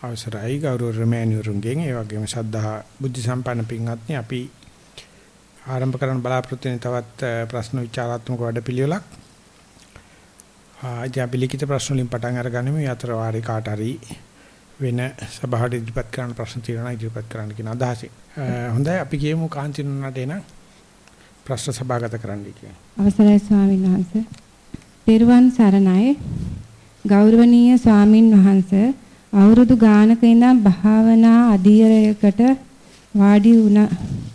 අවසරයි ගෞරව රමෑණිවරුන්ගෙන් ඒ වගේම ශද්ධා බුද්ධ සම්පන්න පින්වත්නි අපි ආරම්භ කරන්න බලාපොරොත්තු වෙන තවත් ප්‍රශ්න විචාරාත්මක වැඩපිළිවෙලක්. ආජා පිළිකිත ප්‍රශ්න වලින් පටන් අරගනිමු. යතර වාරේ කාට හරි වෙන සභාවට ඉදිරිපත් කරන්න ප්‍රශ්න තියෙනවා ඉදිරිපත් කරන්න කියන අදහසින්. හොඳයි අපි කියමු කාන්තිනුනට එන ප්‍රශ්න සභාගත කරන්න කියන. අවසරයි ස්වාමීන් වහන්සේ. පෙරවන් සරණයි ගෞරවනීය ස්වාමින් වහන්සේ අවුරුදු ගානක ඉඳන් භාවනා අධීරයකට වාඩි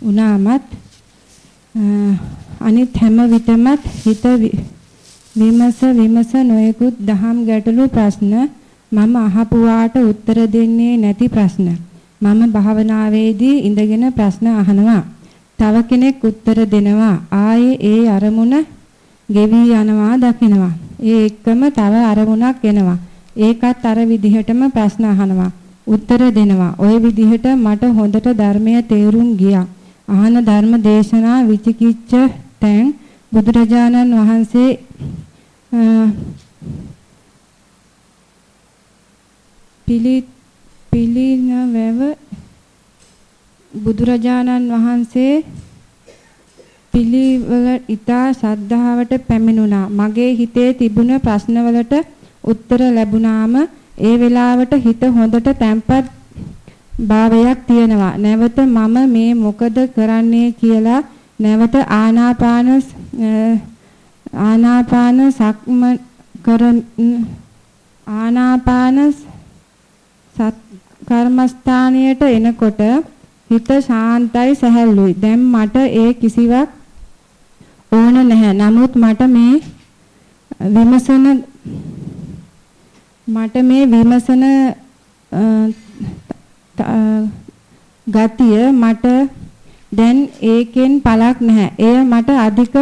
වුණාමත් අනිත් හැම විටමත් හිත විමස විමස නොයෙකුත් දහම් ගැටලු ප්‍රශ්න මම අහපුවාට උත්තර දෙන්නේ නැති ප්‍රශ්න. මම භාවනාවේදී ඉඳගෙන ප්‍රශ්න අහනවා. තව කෙනෙක් උත්තර දෙනවා. ආයේ ඒ අරමුණ ගෙවි යනවා දකිනවා. ඒ එක්කම තව අරමුණක් එනවා. ඒකත් අර විදිහටම ප්‍රශ්න අහනවා. උත්තර දෙනවා. ওই විදිහට මට හොඳට ධර්මය තේරුම් ගියා. අහන ධර්ම දේශනා විචිකිච්ඡ තැන් බුදුරජාණන් වහන්සේ පිලි පිලිනවැව බුදුරජාණන් වහන්සේ පිළිවෙල ඊතා ශ්‍රද්ධාවට පැමිණුණා. මගේ හිතේ තිබුණ ප්‍රශ්නවලට උත්තර ලැබුණාම ඒ වෙලාවට හිත හොඳට තැම්පත් භාවයක් තියෙනවා. නැවත මම මේ මොකද කරන්නේ කියලා නැවත ආනාපාන ආනාපාන සක්ම කර ආනාපාන සත් කර්මස්ථානයට එනකොට හිත ශාන්තයි සැහැල්ලුයි. දැන් මට ඒ කිසිවක් ඕන නැහැ. නමුත් මට මේ විමසන මට මේ විමසන ගතිය මට දැන් ඒකෙන් පළක් නැහැ. එය මට අධික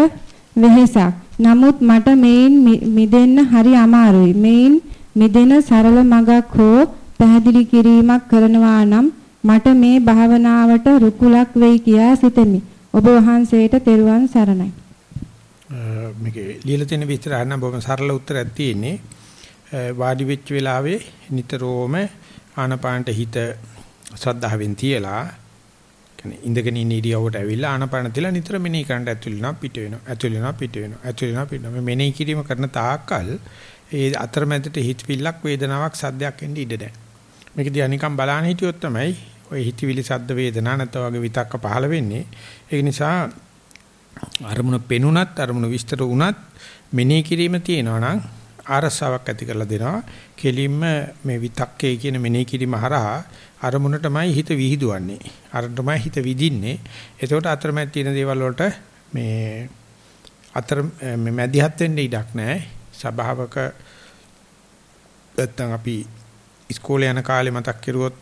වෙහෙසක්. නමුත් මට මේන් මිදෙන්න හරි අමාරුයි. මේන් මිදෙන සරල මඟක් හෝ පැහැදිලි කිරීමක් කරනවා නම් මට මේ භාවනාවට රුකුලක් වෙයි කියා සිතමි. ඔබ වහන්සේට තෙරුවන් සරණයි. මේකේ ලියලා තියෙන විස්තර අහන්න බොහොම සරල උත්තරයක් තියෙන්නේ. වාඩි වෙච්ච වෙලාවේ නිතරම ආනපානට හිත ශ්‍රද්ධාවෙන් තියලා කියන්නේ ඉඳගෙන ඉන්න ඉරියව්වට ඇවිල්ලා ආනපාන තියලා නිතර මෙනෙහි කරන්න ඇතුල් වෙනවා පිට වෙනවා ඇතුල් වෙනවා පිට වෙනවා ඇතුල් වෙනවා පිට වෙනවා. මෙනෙහි කිරීම කරන තාක්කල් ඒ අතරමැදට හිතවිල්ලක් වේදනාවක් සද්දයක් එන්න ඉඩ නැහැ. මේකදී අනිකම් බලන්න හිටියොත් තමයි ওই හිතවිලි සද්ද වේදනා නැත්නම් වගේ විතක්ක පහළ වෙන්නේ. ඒක නිසා අරමුණ පෙනුනත් අරමුණ විස්තර වුණත් මෙනෙහි කිරීම තියෙනවා නම් ආරසාවක් ඇති කරලා දෙනවා. කෙලින්ම මේ විතක්කේ කියන මෙනෙහි කිරීම හරහා අරමුණටමයි හිත විහිදුවන්නේ. අරටමයි හිත විදින්නේ. එතකොට අතරමැද තියෙන දේවල් වලට මේ අතර මේ මැදිහත් වෙන්න ඉඩක් නැහැ. සබාවක නැත්තම් අපි ඉස්කෝලේ යන කාලේ මතක් කරුවොත්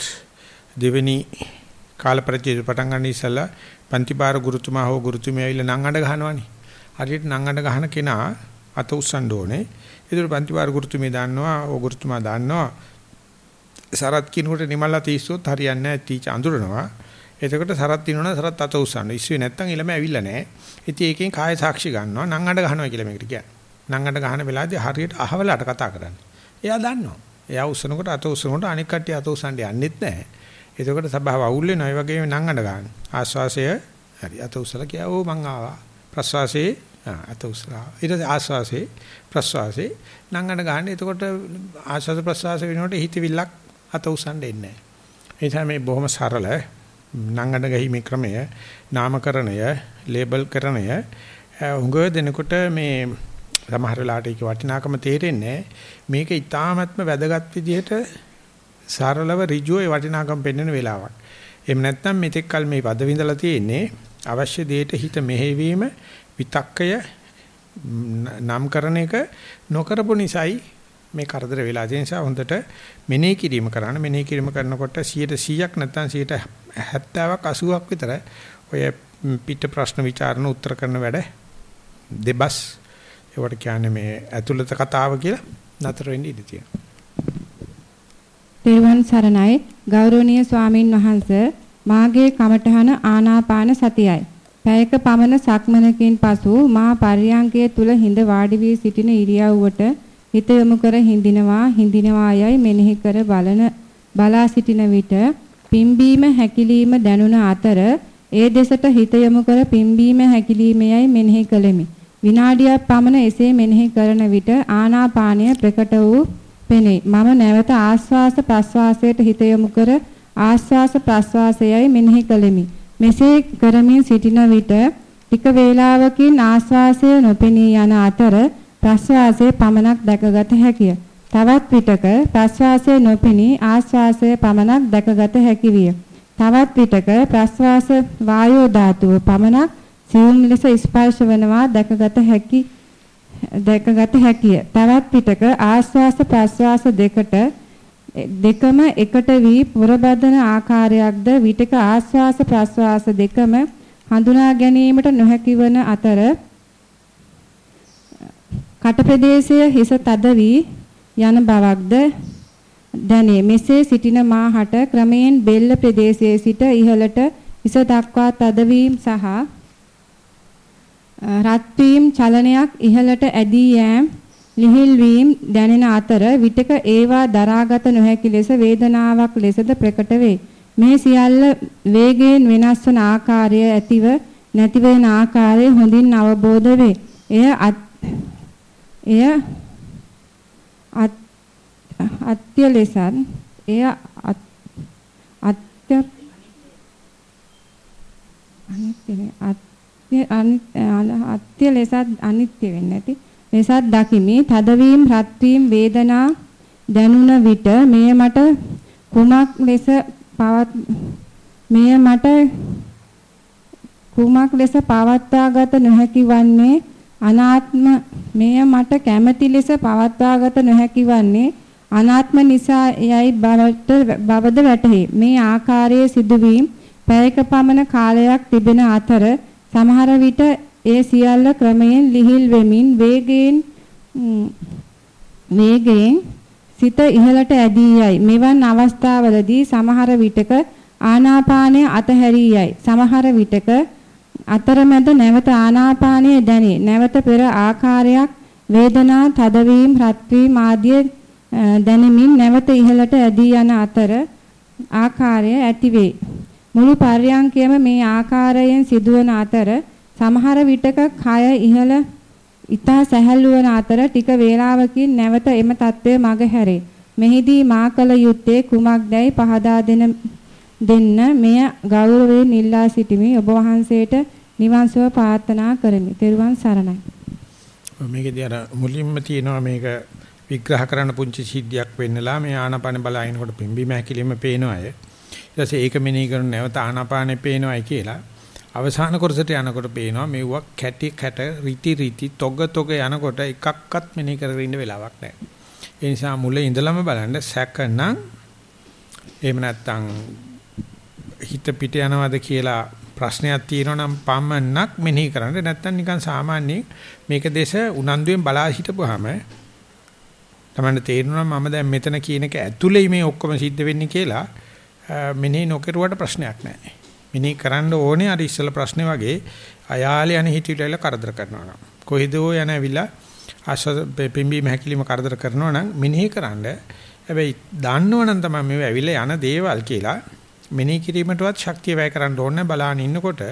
දෙවෙනි කාල පරිච්ඡේද පටන් ගන්න ඉස්සලා පන්තිපාර ගුරුතුමා හෝ ගුරුතුමිය ඇවිල්ලා නම් අඬ ගහනවනේ. හරියට නම් අඬ ගහන කෙනා අත උස්සන්න ඕනේ. ඒතර පන්තිවාර ගුරුතුමිය දන්නවා, ඕ ගුරුතුමා දන්නවා. සරත් කිනුට නිමල්ලා තීස්සොත් හරියන්නේ නැහැ. තීච අඳුරනවා. එතකොට සරත් දිනනවා සරත් අත උස්සන්න. ඉස්සුවේ නැත්තම් ඊළම ඇවිල්ලා නැහැ. ඉතින් ඒකෙන් කාය සාක්ෂි ගන්නවා. නම් අඬ ගහනවා කියලා මේකට කියන්නේ. නම් අඬ ගහන වෙලාවේදී හරියට අහවලට කතා කරන්නේ. එයා දන්නවා. එයා උස්සනකොට අත උස්සනකොට අනික් කට්ටිය අත උස්සන්න යන්නෙත් නැහැ. එතකොට සබාව අවුල් වෙනවා. ඒ වගේම නම් අඬ ගන්න. ආස්වාසය හරි අත උස්සලා කියා ඕ මං ආවා. ප්‍රස්වාසයේ අත උස්සලා. ඊට ආස්වාසේ ප්‍රස්වාසේ. නංගන ගන්න. එතකොට ආස්වාස ප්‍රස්වාස වෙනකොට හිතවිල්ලක් අත උස්සන්න එන්නේ නැහැ. ඒ මේ බොහොම සරල නංගන ගහිමේ ක්‍රමය නාමකරණය ලේබල් කරණය හුඟ දෙනකොට මේ සමහර වෙලාවට ඒක වටිනාකම තේරෙන්නේ මේක ඊටාත්ම වැදගත් විදිහට සරලව ඍජුව ඒ වටිනාකම පෙන්වන වෙලාවක්. එහෙම නැත්නම් මෙතෙක් කල මේ පද විඳලා තියෙන්නේ අවශ්‍ය දෙයට හිත මෙහෙවීම විතක්කය නම් කරන එක නොකරපු නිසායි මේ කරදර වෙලා තියෙන නිසා හොඳට මෙනෙහි කිරීම කරන්න මෙනෙහි කිරීම කරනකොට 100ක් නැත්නම් 70ක් 80ක් විතර ඔය පිට ප්‍රශ්න ਵਿਚාරණ උත්තර කරන වැඩ දෙබස් ඒවට කියන්නේ මේ ඇතුළත කතාව කියලා නතර වෙන්න ඉඩ තියෙනවා. දේවන් සරණයි ගෞරවනීය ස්වාමින් වහන්සේ මාගේ කමඨහන ආනාපාන සතියයි. පැයක පමණ සක්මනකින් පසු මා පර්යංකයේ තුල හිඳ වාඩි වී සිටින ඉරියව්වට හිත යොමු කර හිඳිනවා හිඳිනවා යයි මෙනෙහි කර බලන බලා සිටින විට පිම්බීම හැකිලිම දැනුණ අතර ඒ දෙසට හිත යොමු කර පිම්බීම හැකිලීමේයයි මෙනෙහි කළෙමි. විනාඩියක් පමණ එසේ මෙනෙහි කරන විට ආනාපානය ප්‍රකට වූ පෙනේ. මම නැවත ආස්වාස ප්‍රස්වාසයට හිත යොමු කර ආස්වාස ප්‍රස්වාසයයි මෙනෙහි කළෙමි. මෙසේ කරමින් සිටින විට ටික වේලාවකින් ආස්වාසය නොපෙනී යන අතර ප්‍රස්වාසයේ පමණක් දැකගත හැකිය. තවත් විටක ප්‍රස්වාසය නොපෙනී ආස්වාසය පමණක් දැකගත හැකි විය. තවත් විටක ප්‍රස්වාස වායෝ ධාතුව පමණක් සියුම් ලෙස ස්පර්ශ වනවා දැකගත හැකි දැකගත හැකිය. තවත් විටක ආස්වාස ප්‍රස්වාස දෙකට දෙකම එකට වී පුරබදන ආකාරයක්ද විටක ආස්වාස ප්‍රස්වාස දෙකම හඳුනා ගැනීමට නොහැකි වන අතර කට ප්‍රදේශයේ හිස තද වී යන බවක්ද දැනේ. මෙසේ සිටින මාහට ක්‍රමයෙන් බෙල්ල ප්‍රදේශයේ සිට ඉහළට හිස දක්වා තදවීම සහ රත් වීම චලනයක් ඉහළට ඇදී යෑම ලිහිල් වීම දැනෙන අතර විටක ඒවා දරාගත නොහැකි ලෙස වේදනාවක් ලෙසද ප්‍රකට වේ. මේ සියල්ල වේගයෙන් වෙනස් වන ආකාරය ඇතිව නැති වෙන ආකාරය හොඳින් අවබෝධ වේ. එය එය අත්‍ය ලෙසත් එය අත්‍ය අනිත්‍ය අත්‍ය ලෙසත් අනිත්‍ය වෙන්නේ නැති ලෙසත් දකිමි. තදවීම රත්වීම වේදනා දැනුණ විට මෙය මට කුමක් ලෙස පවත් මෙය මට කුමක් ලෙස පවත්වාගත නොහැකි වන්නේ අනාත්ම මෙය මට කැමැති ලෙස පවත්වාගත නොහැකි වන්නේ අනාත්ම නිසා යයි බවට බවද වැටහි. මේ ආකාරයේ සිදුවීම් පැයක පමණ කාලයක් තිබෙන අතර සමහර විට ඒ සියල්ල ක්‍රමයෙන් ලිහිල් වෙමින් වේගයෙන් වේගයෙන් සිත ඉහළට ඇදී යයි. මෙවන් අවස්ථාවලදී සමහර විටක ආනාපානය අතහැරී යයි. සමහර විටක අතරමැද නැවත ආනාපානය දැනේ. නැවත පෙර ආකාරයක් වේදනා, තදවීම, රත්වීම ආදී දැනෙමින් නැවත ඉහළට ඇදී යන අතර ආකාරය ඇතිවේ. මුළු පර්යංකයම මේ ආකාරයෙන් සිදුවන අතර සමහර විටක කය ඉහළ ඊතා සැහැල්ලු වන අතර ටික වේලාවකින් නැවත එම తත්වය මග හැරේ. මෙහිදී මා කල යුත්තේ කුමක්දයි පහදා දෙන දෙන්න මෙය ගෞරවයෙන් ඉල්ලා සිටිමි ඔබ වහන්සේට නිවන් සුව ප්‍රාර්ථනා කරමි. ත්වන් සරණයි. මේකදී අර මුලින්ම තියෙනවා මේක විග්‍රහ කරන්න පුංචි සිද්ධියක් වෙන්නලා මේ ආනාපාන බලහිනකොට පිම්බීම හැකිලිම පේනවා අය. ඊට පස්සේ ඒක මෙනෙහි කරන නැවත ආනාපානෙ පේනවායි කියලා. අවසාන කොටසට යනකොට පේනවා මෙවුවක් කැටි කැට රිටි රිටි තොග තොග යනකොට එකක්වත් මෙනෙහි කරගෙන ඉන්න වෙලාවක් නැහැ. ඒ නිසා මුලින් ඉඳලම බලන්න සැකනම් එහෙම නැත්නම් හිත පිට යනවද කියලා ප්‍රශ්නයක් තියෙනවා නම් පමණක් මෙනෙහි කරන්න නැත්නම් නිකන් සාමාන්‍ය මේක දේශ උනන්දුවෙන් බලා හිටපුවාම තමන්න තේරෙනවා මම දැන් මෙතන කියන එක ඇතුලේ මේ ඔක්කොම සිද්ධ වෙන්නේ කියලා මෙනෙහි නොකරුවට ප්‍රශ්නයක් නැහැ. මෙනෙහි කරන්න ඕනේ අර ඉස්සල ප්‍රශ්නේ වගේ අයාලේ යන හිතවිල්ල කරදර කරනවා නම්. කොහෙදෝ යන ඇවිල්ලා ආශ්වාස පිම්බීම හැකිලිම කරදර කරනවා නම් මෙනෙහි කරන්න. හැබැයි දන්නවනම් තමයි මේව ඇවිල්ලා යන දේවල් කියලා මෙනෙහි කිරීමටවත් ශක්තිය වැය කරන්න ඕනේ බලාන ඉන්නකොට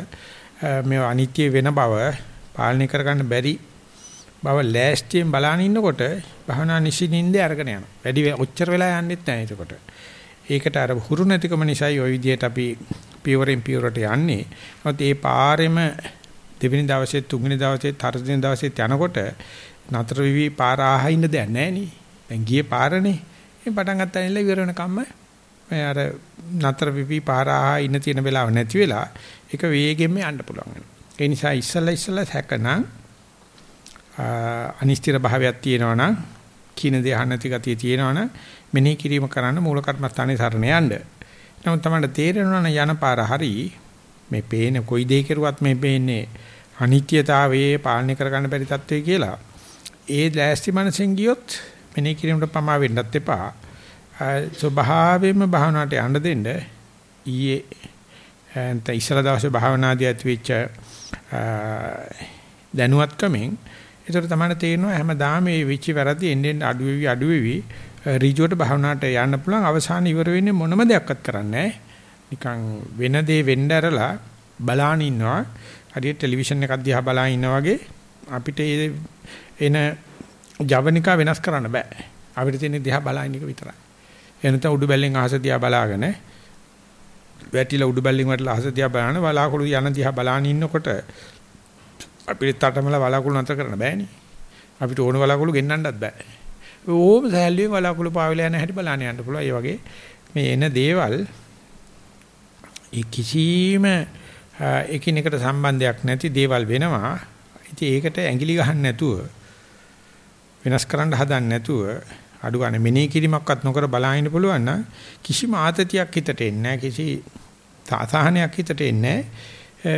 මේ අනිත්‍ය වෙන බව පාලනය කරගන්න බැරි බව ලෑස්තියෙන් බලාන ඉන්නකොට භවනා නිසින්ින්ද අරගෙන යනවා. වැඩි ඔච්චර වෙලා යන්නෙත් නැහැ එතකොට. ඒකට අර හුරු නැතිකම නිසායි ওই විදිහට අපි පියවරෙන් පියවරට යන්නේ. නමුත් ඒ පාරෙම දෙවෙනි දවසේ තුන්වෙනි දවසේ හතරවෙනි දවසේ යනකොට නතර වෙවි පාර ආහා ඉන්න දෙයක් නැහැ නේ. දැන් ගියේ පාරනේ. මේ පටන් ගත්තා ඉල්ල ඉවර වෙනකම්ම මේ අර නතර වෙවි පාර ආහා ඉන්න තියෙන වෙලාව නැති වෙලා ඒක වේගෙන්ම යන්න පුළුවන් වෙනවා. ඒ නිසා ඉස්සල්ලා ඉස්සල්ලා හැකනම් අනිස්තිර භාවයක් තියෙනවා නම් කින දේ අහන්න නැති ගතිය තියෙනවා නම් මෙනෙහි කිරීම කරන්න මූල කර්මස්ථානේ සරණ යන්න. නමුත් තමයි තේරෙනවා නම් යන පාර හරි මේ පේන කොයි දෙයක් කරුවත් මේ පේන්නේ අනිත්‍යතාවයේ පාලනය කරගන්න බැරි තත්ත්වය කියලා. ඒ දැස්ති මනසෙන් ගියොත් මෙනෙහි කිරීමට පමා වෙන්නත් එපා. ස්වභාවයෙන්ම භාවනාවට යන්න දෙන්න ඊයේ එතන ඉස්සලා දවසේ භාවනාදී ඇතිවෙච්ච දැනුවත්කමෙන් ඒතර තමයි තේරෙනවා හැමදාම මේ විචි වැරදි එන්නේ අඩු වෙවි අඩු වෙවි ඍජුවට භාවනාවට යන්න පුළුවන්. අවසාන ඉවර වෙන්නේ මොනම දෙයක්වත් කරන්නේ නිකන් වෙන දේ වෙන්න ඇරලා බලාන ඉන්නවා. හරියට ටෙලිවිෂන් එකක් දිහා බලාගෙන ඉන්නා වගේ අපිට එන ජවනිකා වෙනස් කරන්න බෑ. අපිට තියෙන දිහා බලාගෙන ඉන්න එක විතරයි. එනත උඩු බැල්ලෙන් අහස දිහා බලාගෙන වැටිලා උඩු බැල්ලෙන් වැටලා අහස දිහා බලන බලාකුළු යන දිහා බලාගෙන ඉන්නකොට අපිට තටමල බලාකුළු නතර කරන්න බෑනේ අපිට ඕන බලාකුළු ගෙන්නන්නත් බෑ ඕම සෑල්ලුවෙන් වලාකුළු පාවිලා යන හැටි බලන්න යන්න පුළුවන්. ඒ වගේ මේ එන දේවල් ඒ කිසිම එකිනෙකට සම්බන්ධයක් නැති දේවල් වෙනවා. ඉතින් ඒකට ඇඟිලි ගහන්න නැතුව වෙනස් කරන්න හදන්න නැතුව අඩු ගන්න මෙනෙහි කිරීමක්වත් නොකර බලහින්න පුළුවන් නම් කිසිම ආතතියක් හිතට එන්නේ නැහැ. කිසි සාසහනයක් හිතට එන්නේ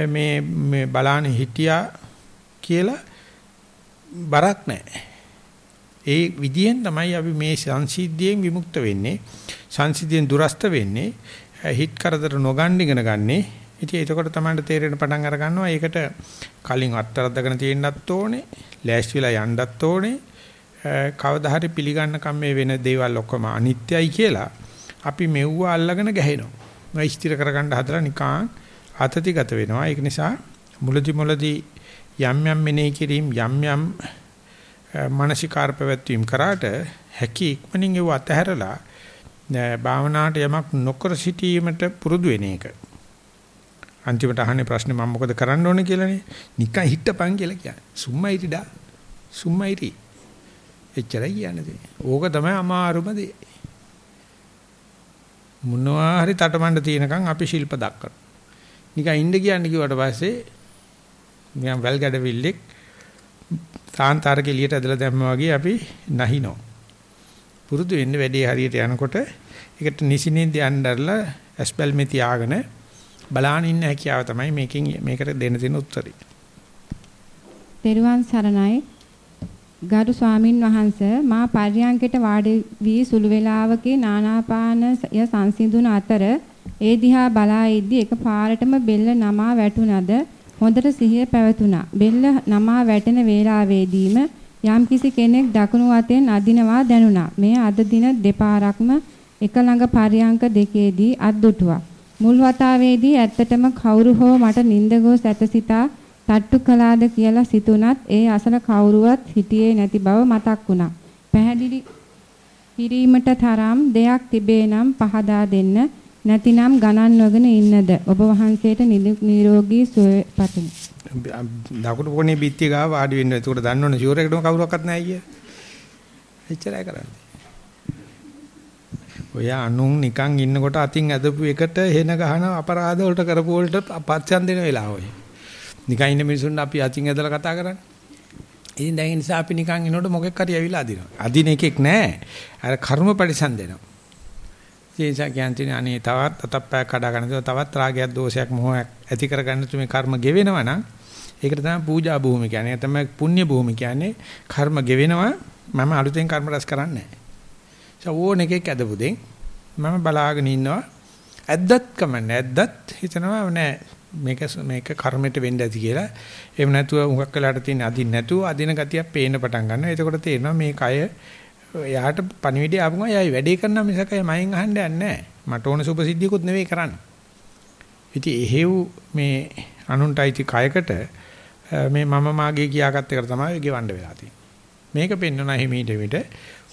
මේ මේ බලාන හිටියා කියලා බරක් නැහැ. ඒ විදියෙන් තමයි අපි මේ සංසිද්ධියෙන් විමුක්ත වෙන්නේ. සංසිද්ධියෙන් දුරස්ත වෙන්නේ. හිත කරදර නොගන්න ඉගෙන ගන්නේ. ඉතින් එතකොට තමයි තේරෙන පටන් අර ගන්නවා. ඒකට කලින් අත්තරද්දගෙන තියෙන්නත් ඕනේ. ලෑස්තිලා යන්නත් ඕනේ. කවදා හරි පිළිගන්න කම්මේ වෙන දේවල් ඔක්කොම අනිත්‍යයි කියලා අපි මෙව්ව අල්ලගෙන ගැහෙනවා. මේ ස්ථිර කරගන්න හදලා නිකන් ආතතිගත වෙනවා. ඒක නිසා මුලදි මුලදි යම් යම් මෙනෙහි කිරීම යම් යම් මානසිකාර පැවැත්වීම කරාට හැකි ඉක්මනින් ඒව අතහැරලා භාවනාවට යමක් නොකර සිටීමට පුරුදු වෙන එක. අන්තිමට අහන්නේ ප්‍රශ්නේ මම මොකද කරන්න ඕනේ කියලානේ. නිකන් හිටපන් කියලා කියන්නේ. සුම්මයිටිඩා. සුම්මයිටි. එච්චරයි කියන්නේ. ඕක තමයි අමාරුම දේ. මොනවා හරි තටමඬ තියෙනකන් අපි ශිල්ප දක්වනවා. නිකන් ඉන්න කියන්නේ කිව්වට පස්සේ නිකන් වැල් ගැඩවිල්ලෙක් කාන්තාරක එළියට ඇදලා දැම්මා වගේ අපි නැහිනෝ. පුරුදු වෙන්න වැඩේ හරියට යනකොට ඒකට නිසිනින්ද යnderලා ඇස්බල් මෙ තියාගෙන බලාන ඉන්න හැකියාව තමයි මේකෙන් මේකට දෙන්න දෙන උත්තරේ. තෙරුවන් සරණයි ගරු ස්වාමින් වහන්සේ මා පර්යංකයට වාඩි වී සුළු වේලාවකේ නානාපානය සංසිඳුන අතර ඒ දිහා බලා ඉද්දි එක පාරටම බෙල්ල නමා වැටුණද හොඳට සිහිය පැවතුණා. බෙල්ල නමා වැටෙන වේලාවේදීම යම්කිසි කෙනෙක් දකුණු අතෙන් අදිනවා දැනුණා. මේ අද දින දෙපාරක්ම එක ළඟ පරියංක දෙකේදී අද්දුටුවා. මුල් වතාවේදී ඇත්තටම කවුරු හෝ මට නිින්ද ගොස් ඇතසිතා තට්ටු කළාද කියලා සිතුණත් ඒ අසල කවුරුවත් හිටියේ නැති බව මතක් වුණා. පැහැදිලි කිරීමට තරම් දෙයක් තිබේ නම් පහදා දෙන්න නැතිනම් ගණන් නොගෙන ඉන්නද ඔබ වහන්සේට නිරෝගී සුවය පතමි. දකුණු කොනේ බිත්තිය ගාව වාඩි වෙන්න. ඒකට දන්නවනේ ෂුවර් එකටම කවුරක්වත් නැහැ කිය. එච්චරයි කරන්නේ. ඔය අනුන් නිකන් ඉන්නකොට අතින් ඇදපු එකට හෙන ගහන අපරාධ වලට කරපු වලට පත්‍යම් දෙන වෙලාව ඔය. නිකන් ඉන්න මිනිසුන් අපි අතින් ඇදලා කතා කරන්නේ. ඉතින් දැන් ඒ නිසා අපි නිකන් ඉන්නකොට මොකෙක් හරි ඇවිල්ලා අදිනවා. අදින එකෙක් නැහැ. අර කර්ම පරිසම් දෙනවා. ඒ නිසා කියන්නේ අනේ තවත් අතප්පයක් කඩා ගන්න තවත් රාගයක් දෝෂයක් මොහයක් ඇති කරගන්න තුමේ කර්ම ගෙවෙනවා නම් ඒකට තමයි පූජා භූමි කියන්නේ. ඒ තමයි පුණ්‍ය භූමි කියන්නේ. කර්ම ගෙවෙනවා මම අලුතෙන් කර්ම රැස් කරන්නේ නැහැ. ඕන එකෙක් ඇදපු දෙන් මම බලාගෙන ඉන්නවා. ඇද්දත් කමන්නේ. ඇද්දත් හිතනවා නෑ මේක මේක කර්මයට වෙන්න ඇති කියලා. එහෙම නැතුව හුඟක් වෙලාට තියෙන අදින් නැතුව අදින ගතියක් පේන්න පටන් ගන්නවා. එතකොට තේරෙනවා මේ කය එයාට පණිවිඩය ආපුම එයායි වැඩේ කරන මිසක මයින් අහන්න යන්නේ නැහැ. මට ඕන සුභසිද්ධියකුත් නෙවෙයි කරන්නේ. ඉතින් එහෙව් මේ අනුන්ටයිති කයකට මේ මම මාගේ කියාගත්ත එක තමයි ගෙවන්න වෙලා තියෙන්නේ. මේක පෙන්වන හිමීට විට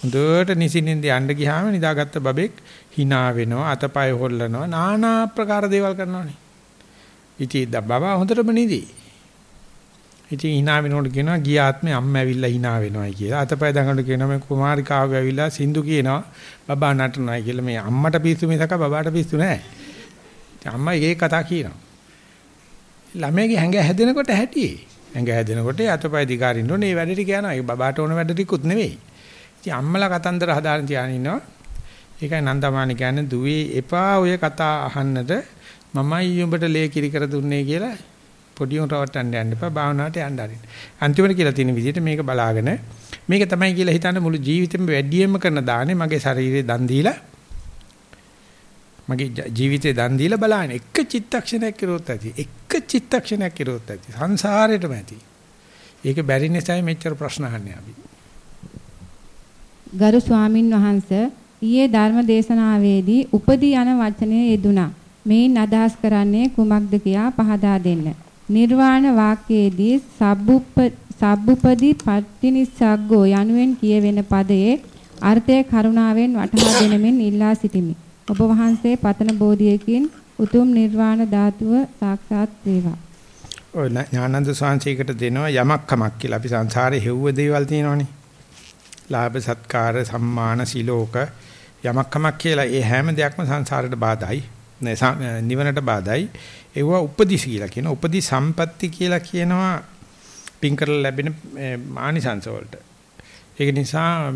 හොඳට නිසින්ින්ද යන්න ගියාම නිදාගත්ත බබෙක් hina වෙනවා අතපය හොල්ලනවා নানা ආකාර දේවල් කරනවානේ. ඉතින් බබා හොඳටම නිදි. ඉතින් hina වෙනකොට කියනවා ගිය ආත්මේ අම්මා ඇවිල්ලා hina වෙනවායි කියලා. අතපය දඟලට කියනවා මේ කුමාරිකාව ඇවිල්ලා සින්දු කියනවා බබා නටනවායි කියලා. මේ අම්මට පිස්සු මිසක බබාට පිස්සු නැහැ. ඉතින් අම්මා ඒක කතා කියනවා. ළමයාගේ හැඟ හැදෙනකොට හැටියේ. හැඟ හැදෙනකොට අතපය දිගාරින්න ඕනේ. මේ වැඩට කියනවා. ඒ බබාට ඕන වැඩ ටිකුත් නෙවෙයි. ඉතින් අම්මලා කතන්දර හදාගෙන තියාගෙන ඉන්නවා. ඒකයි නන්දමාණි කියන්නේ දුවේ එපා ඔය කතා අහන්නට මමයි උඹට ලේ කිරි කර දුන්නේ කියලා පොඩි උන් රවට්ටන්න යන්න එපා භාවනාවට යන්න ආරින්. අන්තිමට කියලා තියෙන විදිහට මේක බලාගෙන මේක තමයි කියලා හිතන්න මුළු ජීවිතෙම වැඩියෙන්ම කරන දානේ මගේ ශරීරේ දන් දීලා මගේ ජීවිතේ දන් දීලා බලන්න එක චිත්තක්ෂණයක් කිරුවොත් ඇති. එක චිත්තක්ෂණයක් කිරුවොත් ඇති. සංසාරේටම ඇති. ඒක බැරි නිසායි මෙච්චර ප්‍රශ්න අහන්නේ අපි. ගරු ස්වාමින් වහන්සේ ඊයේ ධර්ම දේශනාවේදී උපදී යන වචනය යෙදුණා. මේන් අදහස් කරන්නේ කුමක්ද කියා පහදා දෙන්න. නිර්වාණ වාක්‍යයේදී සබ්බුප සබ්බුපදී පට්ටිනිස්සග්ගෝ යනුවෙන් කියවෙන පදයේ අර්ථය කරුණාවෙන් වටහා දෙනමින් ඉල්ලා සිටිමි. ඔබ වහන්සේ පතන බෝධියකින් උතුම් නිර්වාණ ධාතුව සාක්ෂාත් වේවා. ඔය ඥානන්ද සාංශයකට දෙනවා යමක් කමක් කියලා. අපි සංසාරේ හෙව්ව දේවල් තියෙනවනේ. ලාභ සත්කාර සම්මාන සිලෝක යමක් කමක් කියලා ඒ හැම දෙයක්ම සංසාරයට බාධායි. නිවනට බාධායි. ඒව උපදි කියලා කියන උපදි සම්පatti කියලා කියනවා පින් කරලා ලැබෙන මානිසංස වලට. ඒක නිසා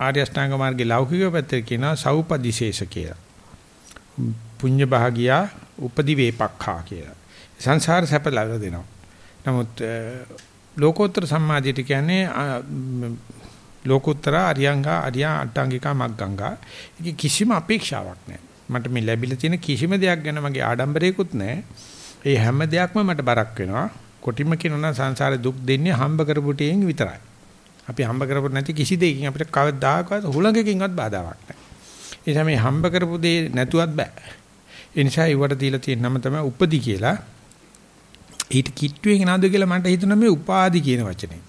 ආර්ය අෂ්ටාංග මාර්ගයේ ලෞකික පැත්තේ කියනවා සෞපදිශේෂ කියලා. පුඤ්ඤ භාගියා උපදි වේපක්ඛා කියලා. සංසාර සැප ලැබලා දෙනවා. නමුත් ලෝකෝත්තර සම්මාදිට කියන්නේ ලෝකෝත්තර අරියංගා අරියා අට්ටාංගිකා මග්ගංගා. ඒක කිසිම අපේක්ෂාවක් නැහැ. මට මේ ලැබිලා තියෙන කිසිම දෙයක් ගැන මගේ ආඩම්බරයකුත් නැහැ. ඒ හැම දෙයක්ම මට බරක් වෙනවා. කොටිම කියනවා සංසාරේ දුක් දෙන්නේ හම්බ කරපු ටිකෙන් විතරයි. අපි හම්බ කරපොත් නැති කිසි දෙයකින් අපිට කවදාකවත් හුලඟකින්වත් බාධාවක් නැහැ. ඒ නිසා මේ හම්බ කරපු දේ නැතුවත් බෑ. ඒ නිසා ඒවට දීලා තියෙන නම තමයි උපදි කියලා. ඊට කිට්ටුවෙන් නේද කියලා මට හිතුණා මේ උපාදි කියන වචනේ.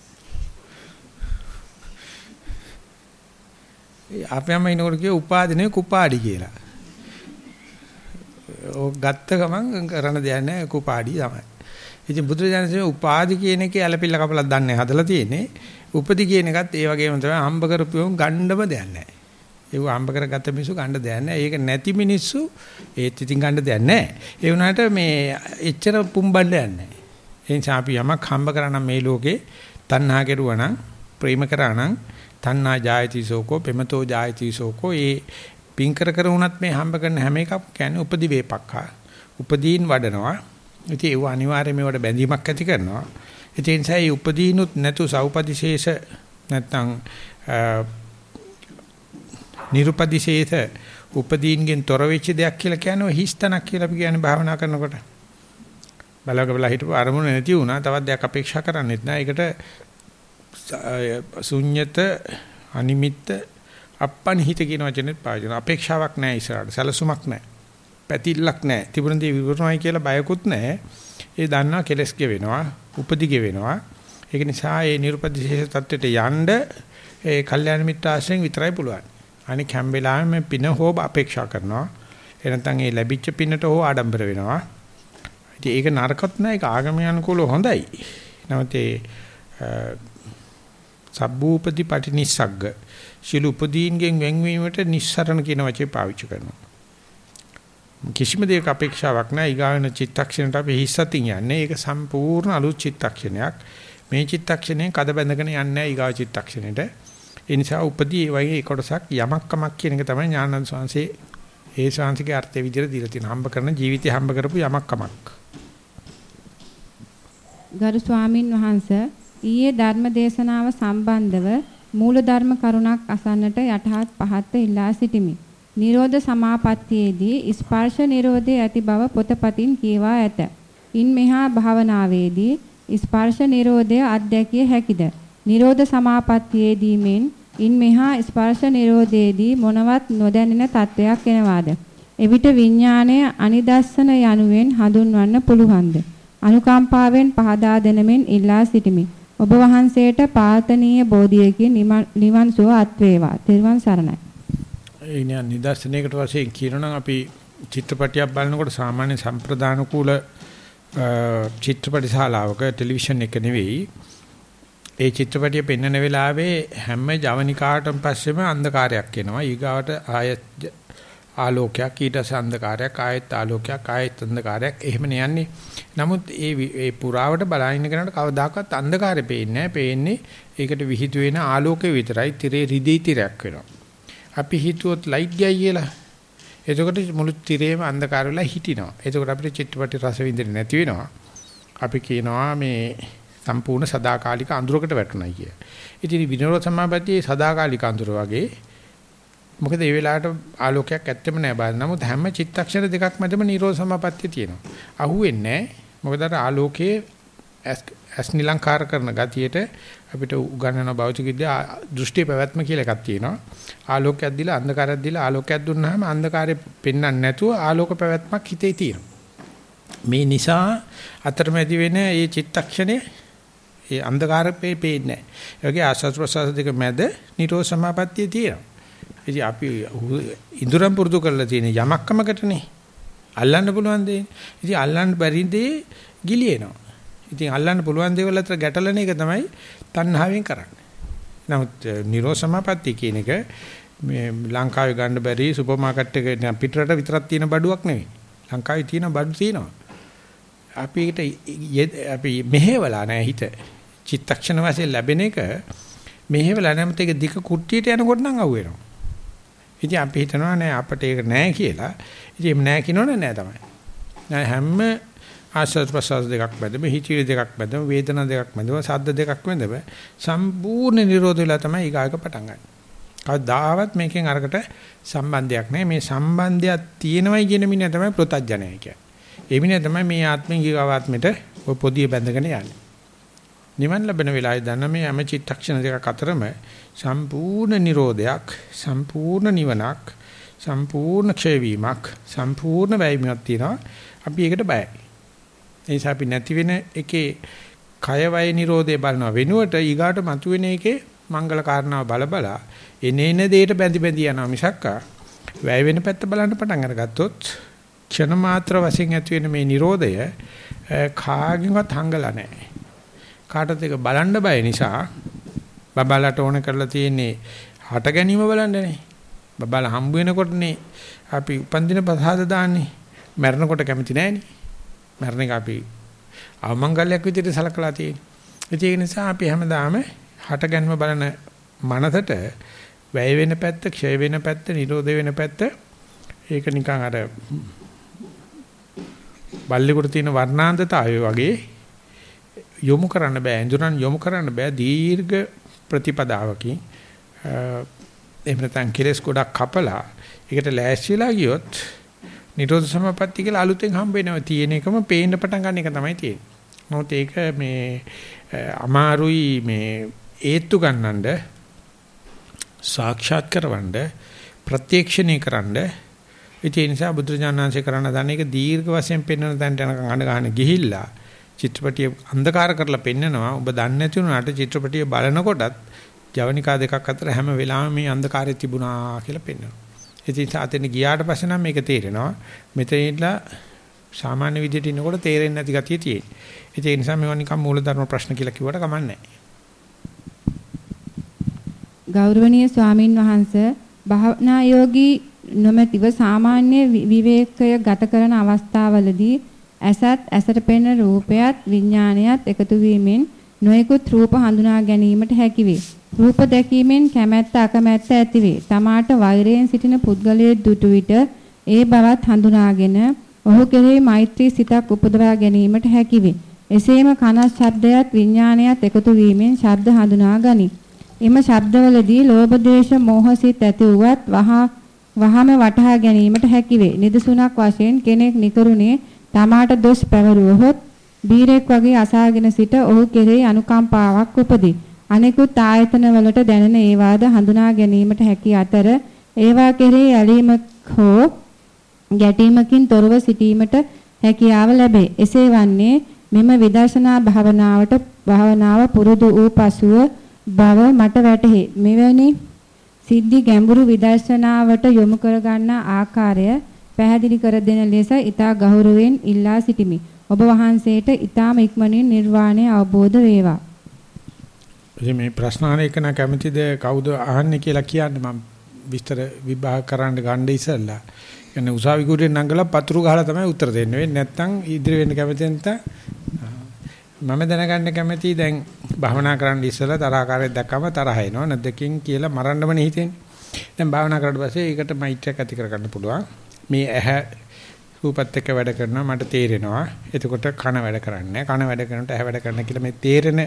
අපේම ඉනකොට කිය උපාදිනේ කුපාඩි කියලා. ඔය ගත්ත ගමන් කරන දෙයක් නැහැ කුපාඩි තමයි. ඉතින් බුදුරජාණන්සේ උපාදි කියන එකේ ඇලපිල්ල කපලා දන්නේ හදලා තියෙන්නේ. උපදි කියන එකත් ඒ වගේම තමයි හම්බ කරපුවම ගණ්ඩම දෙයක් නැහැ. ඒව හම්බ කරගත්ත මිනිස්සු ගණ්ඩ දෙයක් නැහැ. ඒක නැති මිනිස්සු ඒත් ඉතින් ගණ්ඩ දෙයක් නැහැ. ඒ වුණාට මේ එච්චර පුම්බන්න යන්නේ නැහැ. ඒ නිසා අපි යමක් හම්බ කරා නම් මේ ලෝකේ තණ්හා කෙරුවා නම් ප්‍රේම කරා නම් තණ්හා ජායති සෝකෝ පෙමතෝ ජායති සෝකෝ ඒ පින් කර කර වුණත් මේ හම්බ කරන හැම එකක් කියන්නේ උපදි වේපක්ඛා. උපදීන් වඩනවා. ඉතින් ඒව අනිවාර්යයෙන් මේවට බැඳීමක් ඇති කරනවා. ඒ නිසා මේ උපදීනුත් නැතු සෞපදිශේෂ නැත්නම් නිරුපදිශේෂ උපදීන්ගෙන් තොර වෙච්ච දෙයක් කියලා කියනවා හිස්තනක් කියලා අපි කියන්නේ භාවනා කරනකොට. බලක බලා හිටපු අරමුණ නැති වුණා තවත් දෙයක් අපේක්ෂා කරන්නේත් නෑ. ඒකට ශුන්්‍යත අනිමිත්ත අප්පනිහිත කියන වචනේත් පාවිච්චි කරනවා. අපේක්ෂාවක් නැහැ ඉස්සරහට. සැලසුමක් නැහැ. පැතිල්ලක් නැහැ. තිබුණ දේ විවරණයි කියලා බයකුත් නැහැ. ඒ දන්නා කෙලස් ගෙවෙනවා, උපදි ගෙවෙනවා. ඒක නිසා මේ නිර්පදිශේෂ தත්වෙට යන්න ඒ කල්යාණ මිත්‍ර ආශ්‍රයෙන් විතරයි පුළුවන්. අනික හැම වෙලාවෙම මේ පින හෝ අපේක්ෂා කරනවා. එනතන් ඒ ලැබිච්ච පිනට හෝ ආඩම්බර වෙනවා. ඉතින් ඒක නරකත් නෑ ඒක ආගමී අනුකූලව හොඳයි. නමුත් ඒ සබ්බූපති පටිනිස්සග්ග ශිල උපදීන්ගෙන් වෙන්වීමට නිස්සරණ කියන වචේ පාවිච්චි කරනවා. කිසිම දෙයක අපේක්ෂාවක් නැහැ. ඊගාවෙන චිත්තක්ෂණයට අපි හිස්සතින් යන්නේ. ඒක සම්පූර්ණ අලුත් චිත්තක්ෂණයක්. මේ චිත්තක්ෂණයෙන් කද බැඳගෙන යන්නේ නැහැ ඊගාව චිත්තක්ෂණයට. ඒ නිසා උපදී ඒ වගේ කොටසක් යමක් කමක් කියන එක තමයි ඥානන්ද සංසේ ඒ ශාන්තිකේ අර්ථය විදිහට දීලා තියෙන. හම්බ කරන ජීවිතය හම්බ කරපු යමක් කමක්. ගරු ස්වාමින් වහන්සේ ඊයේ ධර්ම දේශනාව සම්බන්ධව මූලධර්ම කරුණක් අසන්නට යටහත් පහත් ඉල්ලා සිටිමි. නිරෝධ සමාපත්තියේදී ස්පර්ශ නිරෝධයේ ඇති බව පොතපතින් කියවා ඇත. ඉන් මෙහා භාවනාවේදී ස්පර්ශ නිරෝධය අධ්‍යක්ිය හැකිද? නිරෝධ සමාපත්තියේදී මෙන් ඉන් මෙහා ස්පර්ශ නිරෝධයේදී මොනවත් නොදැනෙන තත්වයක් එනවාද? එවිට විඥාණය අනිදස්සන යනුවෙන් හඳුන්වන්න පුළුවන්ද? අනුකම්පාවෙන් පහදා දෙනමින් ඉල්ලා සිටිමි. ඔබ වහන්සේට පාතනීය බෝධියකින් නිවන් සුව අත් වේවා. ත්‍රිවන් සරණයි. ඒ නේ නිදර්ශනයකට වශයෙන් කියනනම් අපි චිත්‍රපටයක් බලනකොට සාමාන්‍ය සම්ප්‍රදාන කූල චිත්‍රපට ශාලාවක ටෙලිවිෂන් එක නෙවෙයි ඒ චිත්‍රපටිය පෙන්වන වෙලාවේ හැම ජවනිකාටම පස්සෙම අන්ධකාරයක් එනවා ඊගාවට ආයත් ආලෝකයක් ඊට සඳකාරයක් ආයත් ආලෝකයක් ආයත් අන්ධකාරයක් එහෙමනේ යන්නේ. නමුත් ඒ ඒ පුරාවට බලන කෙනාට කවදාකවත් අන්ධකාරය පේන්නේ නැහැ. පේන්නේ ඒකට විහිදු වෙන ආලෝකය විතරයි. tire රිදී තිරයක් වෙනවා. අපි හිතුවොත් ලයිට් ගියයි කියලා. එතකොට මුළු තිරේම අන්ධකාර වෙලා හිටිනවා. එතකොට අපිට චිත්‍රපටි රස විඳින්න නැති වෙනවා. අපි කියනවා මේ සම්පූර්ණ සදාකාලික අඳුරකට වැටුණා කිය. ඉතින් විනෝද සමාපත්තියේ සදාකාලික අඳුර වගේ මොකද ඒ වෙලාවට ආලෝකයක් ඇත්තෙම නෑ බාහිර. නමුත් හැම චිත්තක්ෂණ දෙකක් මැදම නිරෝධ සමාපත්තිය තියෙනවා. අහුවෙන්නේ නෑ. මොකද අර ආලෝකයේ ඇස් නිලංකාර කරන ගතියට අපිට උගන්වන භෞතික විද්‍යා දෘෂ්ටි පැවැත්ම කියලා එකක් තියෙනවා. ආලෝකයක් දීලා අන්ධකාරයක් දීලා ආලෝකයක් දුන්නාම අන්ධකාරය පෙන්වන්නේ නැතුව ආලෝක පැවැත්මක් හිතේ තියෙනවා. මේ නිසා අතරමැදි වෙන මේ චිත්තක්ෂණේ ඒ අන්ධකාරපේ පේන්නේ නැහැ. ඒ වගේ ආස්වාද ප්‍රසආස දෙක මැද නිරෝධ සමාපත්තිය තියෙනවා. ඉතින් අපි ඉඳුරම් පුරුදු කරලා තියෙන යමක්කමකටනේ. අල්ලන්න පුළුවන් දේ. ඉතින් අල්ලන්න බැරි දේ ගිලිනවා. ඉතින් අල්ලන්න පුළුවන් දේවල් අතර ගැටලන එක තමයි තණ්හාවෙන් කරන්නේ. නමුත් නිරෝසමාපatti කියන එක මේ ලංකාවේ ගන්න බැරි සුපර් මාකට් එකේ පිටරට විතරක් තියෙන බඩුවක් නෙවෙයි. ලංකාවේ තියෙන බඩු තියෙනවා. අපිට අපි මෙහෙवला නැහැ හිත. චිත්තක්ෂණ වශයෙන් ලැබෙන එක මෙහෙवला නැමත ඒක දික කුට්ටියට යනකොට නම් අහුවෙනවා. ඉතින් අපි හිතනවා නෑ අපිට ඒක නෑ කියලා. ඉතින් එම් නෑ කියනවනේ නෑ තමයි. නෑ හැම ආශ්වාස ප්‍රශ්වාස දෙකක් මැදම හිචිලි දෙකක් මැදම වේදනා දෙකක් මැදම සද්ද දෙකක් මැදම සම්පූර්ණ නිරෝධ වෙලා තමයි ඊගායක පටන් ගන්න. කවදාවත් මේකෙන් අරකට සම්බන්ධයක් නැහැ. මේ සම්බන්ධයක් තියෙනවයි කියන මිනිහ තමයි ප්‍රත්‍යඥය කියන්නේ. ඒ මිනිහ තමයි මේ ආත්මෙන් ඊගාවාත්මෙට ඔය පොදිය බැඳගෙන යන්නේ. නිවන් ලැබෙන වෙලාවේ දන්න මේ හැම චිත්තක්ෂණ දෙකක් අතරම සම්පූර්ණ නිරෝධයක්, සම්පූර්ණ නිවනක්, සම්පූර්ණ ක්ෂය වීමක්, සම්පූර්ණ වැයීමක් තියෙනවා. අපි ඒකට බයයි. ඒ නිසා අපි නැති වෙන එකේ කය වය නිරෝධය බලන වෙනුවට ඊගාට මතුවෙන එකේ මංගල කාරණාව බල බලා එනේන දෙයට බැඳි බැඳි යනවා මිසක්කා වැය වෙන පැත්ත බලන්න පටන් අරගත්තොත් ක්ෂණ මාත්‍ර වශයෙන් ඇති වෙන මේ Nirodhaය කාගෙන්වත් හංගලා නැහැ. කාටද ඒක බලන්න බය නිසා බබාලට ඕන කරලා තියෙන්නේ හට ගැනීම බලන්නනේ. බබාලා හම්බ වෙනකොටනේ අපි උපන්දින ප්‍රසාද දාන්නේ. මැරෙනකොට කැමති නැහනේ. මරණ එක අපි අවමංගල්‍යයක් විදිහට සලකලා තියෙන්නේ. ඒක නිසා අපි හැමදාම හටගන්ම බලන මනසට වැය වෙන පැත්ත, ක්ෂය වෙන පැත්ත, නිරෝධ වෙන පැත්ත ඒක නිකන් අර බල්ලෙකුට තියෙන වර්ණාන්තතාවය වගේ යොමු කරන්න බෑ. ඉඳුරන් යොමු කරන්න බෑ දීර්ඝ ප්‍රතිපදාවකින්. එහෙම නැත්නම් කෙලස් ගොඩක් කපලා ඒකට ලෑස්තිලා ගියොත් නිරෝධ සමාපatti කියලා අලුතෙන් හම්බ වෙනවා. තියෙන එකම පේන්න පටන් ගන්න එක තමයි තියෙන්නේ. නමුත් ඒක මේ අමාරුයි මේ ඒත්තු ගන්නඳ සාක්ෂාත් කරවන්න ප්‍රත්‍යක්ෂණය කරන්න ඒ නිසා බුදුරජාණන්සේ කරන්න දන්න එක දීර්ඝ වශයෙන් පෙන්වන තැනට යනකම් අඬ ගන්න ගිහිල්ලා චිත්‍රපටිය අන්ධකාර කරලා පෙන්නනවා ඔබ දන්නේ නැති වුණාට චිත්‍රපටිය බලනකොටත් ජවනිකා දෙකක් අතර හැම වෙලාවෙම මේ අන්ධකාරය තිබුණා කියලා පෙන්වනවා ඉතින් අතෙන් ගියාට පස්සේ නම් මේක තේරෙනවා. මෙතනilla සාමාන්‍ය විදිහට ඉන්නකොට තේරෙන්නේ නැති ගතිය තියෙන්නේ. ඒ නිසා මේවා නිකන් මූලධර්ම ප්‍රශ්න කියලා කිව්වට කමක් නැහැ. ගෞරවනීය ස්වාමින් වහන්සේ භාවනා යෝගී නොමැතිව සාමාන්‍ය විවේකය ගත කරන අවස්ථාවලදී ඇසත් ඇසට පෙනෙන රූපයත් විඥානයත් එකතු වීමෙන් නොයෙකුත් රූප හඳුනා ගැනීමට හැකි වේ. රූප දැකීමෙන් කැමැත්ත අකමැත්ත ඇතිවේ. තමාට වෛරයෙන් සිටින පුද්ගලයෙක් දුටු විට ඒ බවත් හඳුනාගෙන ඔහු කෙරෙහි මෛත්‍රී සිතක් උපදවා ගැනීමට හැකිවේ. එසේම කන ශබ්දයත් විඥානයත් එකතු වීමෙන් ශබ්ද හඳුනා ගනී. එම ශබ්දවලදී ලෝභ දේශ මෝහ සිත් ඇති වුවත් වහා වහම වටහා ගැනීමට හැකිවේ. නිදසුණක් වශයෙන් කෙනෙක් නිකරුණේ තමාට දොස් පැවරුවහොත් බීරෙක් වගේ අසාගෙන සිට ඔහු කෙරෙහි අනුකම්පාවක් උපදී. අනෙකුත් ආයතන වලට දැනෙන ඒවාද හඳුනා ගැනීමට හැකි අතර ඒවා කෙරෙහි ඇලීමක් හෝ ගැටීමකින් තොරව සිටීමට හැකියාව ලැබේ. එසේ වන්නේ මෙම විදර්ශනා භාවනාවට භාවනාව පුරුදු වූ පසුව බව මට වැටහි. මෙවැනි සිද්ධි ගැඹුරු විදර්ශනාවට යොමු කරගන්න ආකාරය පැහැදිලි කර දෙන ලෙස ඊතා ගෞරවයෙන් ඉල්ලා සිටිමි. ඔබ වහන්සේට ඊ타ම ඉක්මනින් නිර්වාණය අවබෝධ වේවා. ඉතින් මේ ප්‍රශ්න අහන එක නම් කැමතිද කවුද අහන්නේ කියලා කියන්නේ මම විස්තර විභාග කරන්න ගන්න ඉස්සෙල්ලා. කියන්නේ උසාවි කුඩේ නංගලා පතුරු ගහලා තමයි උත්තර දෙන්න වෙන්නේ. නැත්තම් ඉදිරි වෙන්න කැමති නැත්නම් මම දැනගන්න කැමති දැන් භවනා කරන්න ඉස්සෙල්ලා තරහකාරයෙක් දැක්කම තරහ එනවා. නැද්දකින් කියලා මරන්නමනේ හිතෙන්නේ. දැන් භවනා කරලා පස්සේ ඒකට මෛත්‍රියක් ඇති කරගන්න පුළුවන්. මේ ඇහැ රූපත් එක්ක වැඩ කරනවා මට තේරෙනවා. එතකොට කන වැඩ කරන්නේ. කන වැඩ කරනකොට ඇහැ වැඩ කරන කියලා මේ තේරෙන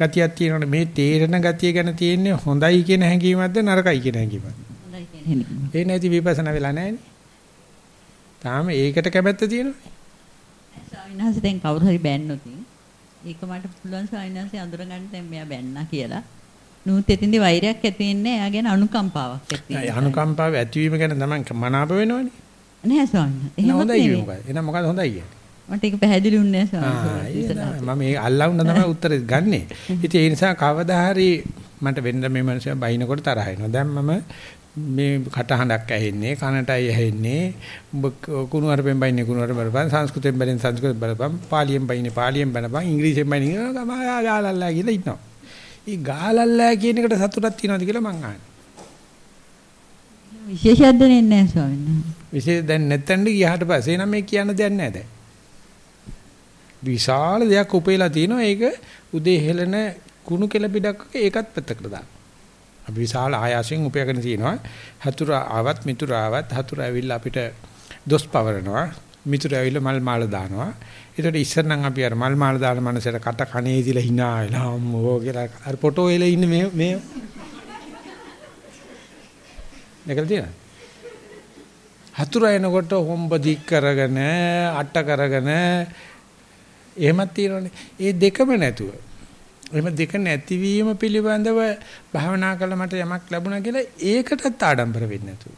ගතියක් තියෙනවනේ මේ තේරෙන ගතිය ගැන තියෙන්නේ හොඳයි කියන හැඟීමක්ද නරකයි කියන හැඟීමක්ද හොඳයි කියන හැඟීම. ඒ නැති විපස්සනා වෙලා නැහැනේ. තාම ඒකට කැමැත්ත තියෙනවනේ. ස්වාමීන් වහන්සේ දැන් කවුරු හරි බෑන්නොත් ඒක මට පුළුවන් සායනන්සේ අඳුරගන්න දැන් මෙයා බැන්නා කියලා. නූත් එතින්දි වෛරයක් ඇති වෙන්නේ එයා ගැන අනුකම්පාවක් ඇති වෙනවා. අනුකම්පාව ඇතිවීම ගැන තමයි මනාප වෙනවනේ. නෑ ස්වාමීන් වහන්සේ. හොඳයි නෙවෙයි. මොකද? එහෙනම් මොකද හොඳයි කියන්නේ? මට ඒක පැහැදිලි වුණේ නෑ ආ ස්වාමීන් ඒ වහන්සේ. නෑ, මම මේ අල්ලවුන්න තමයි උත්තරේ ගන්නෙ. ඉතින් ඒ නිසා කවදා හරි මට වෙන්න මේ මනුස්සයා බයිනකොට තරහ එනවා. දැන් මම මේ කටහඬක් ඇහෙන්නේ කනටයි ඇහෙන්නේ උඹ කුණු අරපෙන් බයින්නේ කුණු අරපෙන් බලපන් සංස්කෘතෙන් බැලෙන් සංස්කෘත බලපන් පාලියෙන් බයින්නේ පාලියෙන් බලපන් ඉංග්‍රීසියෙන් බයින්නේ ගාලල්ලා කියලා ඉන්නවා. ඊ ගාලල්ලා කියන එකට සතුටක් තියනවාද කියලා මං අහන්නේ. විශේෂයක් දෙන්නේ නෑ ස්වාමීන් වහන්සේ. විශේෂ දැන් නැත්තඳ ගියාට පස්සේ නම් මේ කියන්න දෙයක් නැහැ දැන්. විශාල දෙයක් උපේලා තිනවා ඒක උදේ හෙලන කුණු කෙල පිටක් වගේ ඒකත් පැත්තකට දාන්න. අපි විශාල ආයාසයෙන් උපයගෙන තිනවා. හතුර ආවත් මිතුර ආවත් හතුර ඇවිල්ලා අපිට දොස් පවරනවා. මිතුර ඇවිල්ලා මල් මාල දානවා. ඒකට ඉස්සර නම් අපි අර මල් මාල දාන මනසට කට කනේ දීලා hina වෙලා අම්මෝ කියලා අර ෆොටෝ එල ඉන්නේ මේ මේ මේකද තියෙනවා. හතුර එනකොට හොම්බ දික් කරගෙන අට කරගෙන එහෙමත් තියෙනවනේ. ඒ දෙකම නැතුව. එහෙම දෙක නැතිවීම පිළිබඳව භාවනා කළ මට යමක් ලැබුණා කියලා ඒකටත් ආඩම්බර වෙන්නේ නැතුව.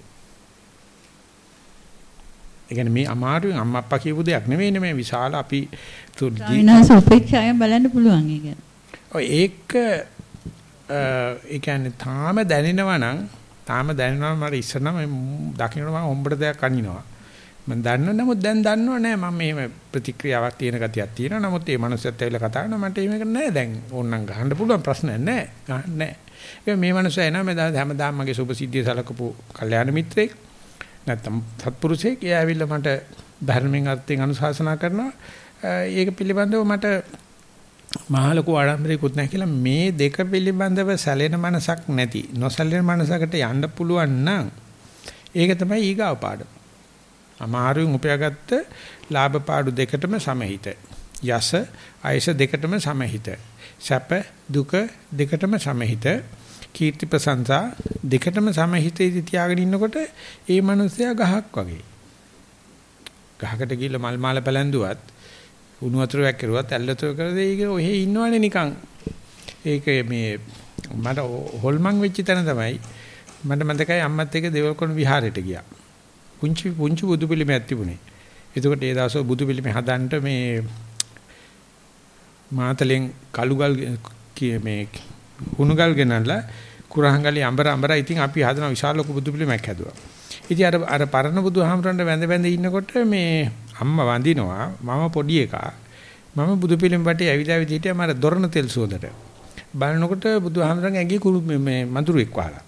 ඒ කියන්නේ මේ අමාරුවෙන් අම්මා අප්පා කියපු දෙයක් නෙවෙයිනේ මේ විශාල අපි වහන්සේ උපේක්ෂාවෙන් බලන්න පුළුවන් ඒක. ඔය ඒක ඒ කියන්නේ තාම දැනෙනවා නම් තාම දැනෙනවා මට ඉස්සර නම් දකින්න මම හොම්බට දෙයක් අනිනවා මම දන්නව නමුත් දැන් දන්නව නෑ. මම මෙහෙම ප්‍රතික්‍රියාවක් තියෙන ගතියක් තියෙනවා. නමුත් මේ මනුස්සයත් ඇවිල්ලා කතා කරනවා මට මේක නෑ. දැන් ඕනනම් ගහන්න පුළුවන් ප්‍රශ්නයක් නෑ. ගහන්න නෑ. ඒ මේ මනුස්සයා එනවා. මේ හැමදාම මගේ සුභසිද්ධිය සලකපු කල්යාණ මිත්‍රයෙක්. නැත්තම් සත්පුරුෂයෙක්. එයා ඇවිල්ලා මට ධර්මයෙන් අර්ථයෙන් අනුශාසනා කරනවා. ඒක පිළිබඳව මට මහ ලොකු ආඩම්බරයක්වත් නැහැ කියලා මේ දෙක පිළිබඳව සැලෙන මනසක් නැති නොසැලෙන මනසකට යන්න පුළුවන් නම් ඒක තමයි ඊගාව පාඩම. අමාරුවෙන් උපයාගත්ත ලාභ පාඩු දෙකටම සමහිත. යස අයස දෙකටම සමහිත. සැප දුක දෙකටම සමහිත. කීර්ති ප්‍රශංසා දෙකටම සමහිතේ තියාගෙන ඉන්නකොට ඒ මනුස්සයා ගහක් වගේ. ගහකට ගිහිල්ලා මල් මාල පැලැන්දුවත් උණු වතුරක් කරුවත් ඇල්ලතෝ කරද ඒක ඔහෙ ඉන්නවනේ නිකන්. ඒක මේ මට හොල්මන් වෙච්ච තැන තමයි මට මතකයි අම්මත් එක්ක දෙවල්කොණ විහාරයට ගියා. පුංචි පුංචි බුදු පිළිමයක් තිබුණේ. එතකොට ඒ දවස්වල බුදු පිළිම හදන්න මේ මාතලෙන් කළුගල් මේ හුණුගල් ගෙනල්ලා කුරහංගලි අඹර අඹර ඉතින් අපි හදන විශාල ලොකු බුදු පිළිමයක් හැදුවා. ඉතින් අර අර පරණ බුදුහාමරන්ට වැඳ වැඳ ඉන්නකොට මේ අම්මා වඳිනවා මම පොඩි එකා. මම බුදු පිළිම වටේ ඇවිල්ලා ඇවිත් හිටියා මම දොරණ තෙල් සුවඳට. බලනකොට බුදුහාමරන් ඇඟේ කුළු මේ මඳුරෙක් වහලා.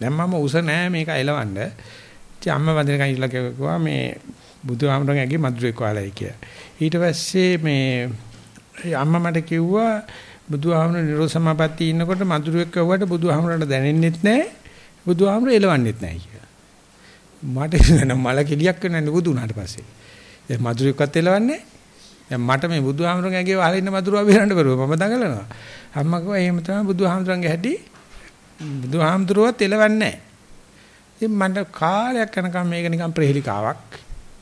දැන් මම උස නෑ මේක එලවන්න ඉතින් අම්මා වඳිනකන් ඉල්ල කිව්වා මේ බුදුහාමරන් ඇඟේ මඳුරෙක් වහලායි කියලා. ඊට පස්සේ මේ අම්මා මට කිව්වා බුදුහාමර නිරෝධ සමාපatti ඉන්නකොට මඳුරෙක් කවුවට බුදුහාමරන්ට දැනෙන්නෙත් නෑ බුදුහාමර එලවන්නෙත් නෑ කියලා. මට නන මල කෙලියක් වෙනන්නේ බුදු උනාට පස්සේ. දැන් මදුරුවෙක්වත් එලවන්නේ දැන් මට මේ බුදුහාමුදුරන්ගේ ඇඟේ වහලා ඉන්න මදුරුවා බේරන්න බැරුව මම දඟලනවා. අම්මා කිව්වා එහෙම තමයි බුදුහාමුදුරන්ගේ හැටි. බුදුහාමුදුරුවත් එලවන්නේ ඉතින් මට කාලයක් යනකම් මේක නිකන් ප්‍රහෙලිකාවක්.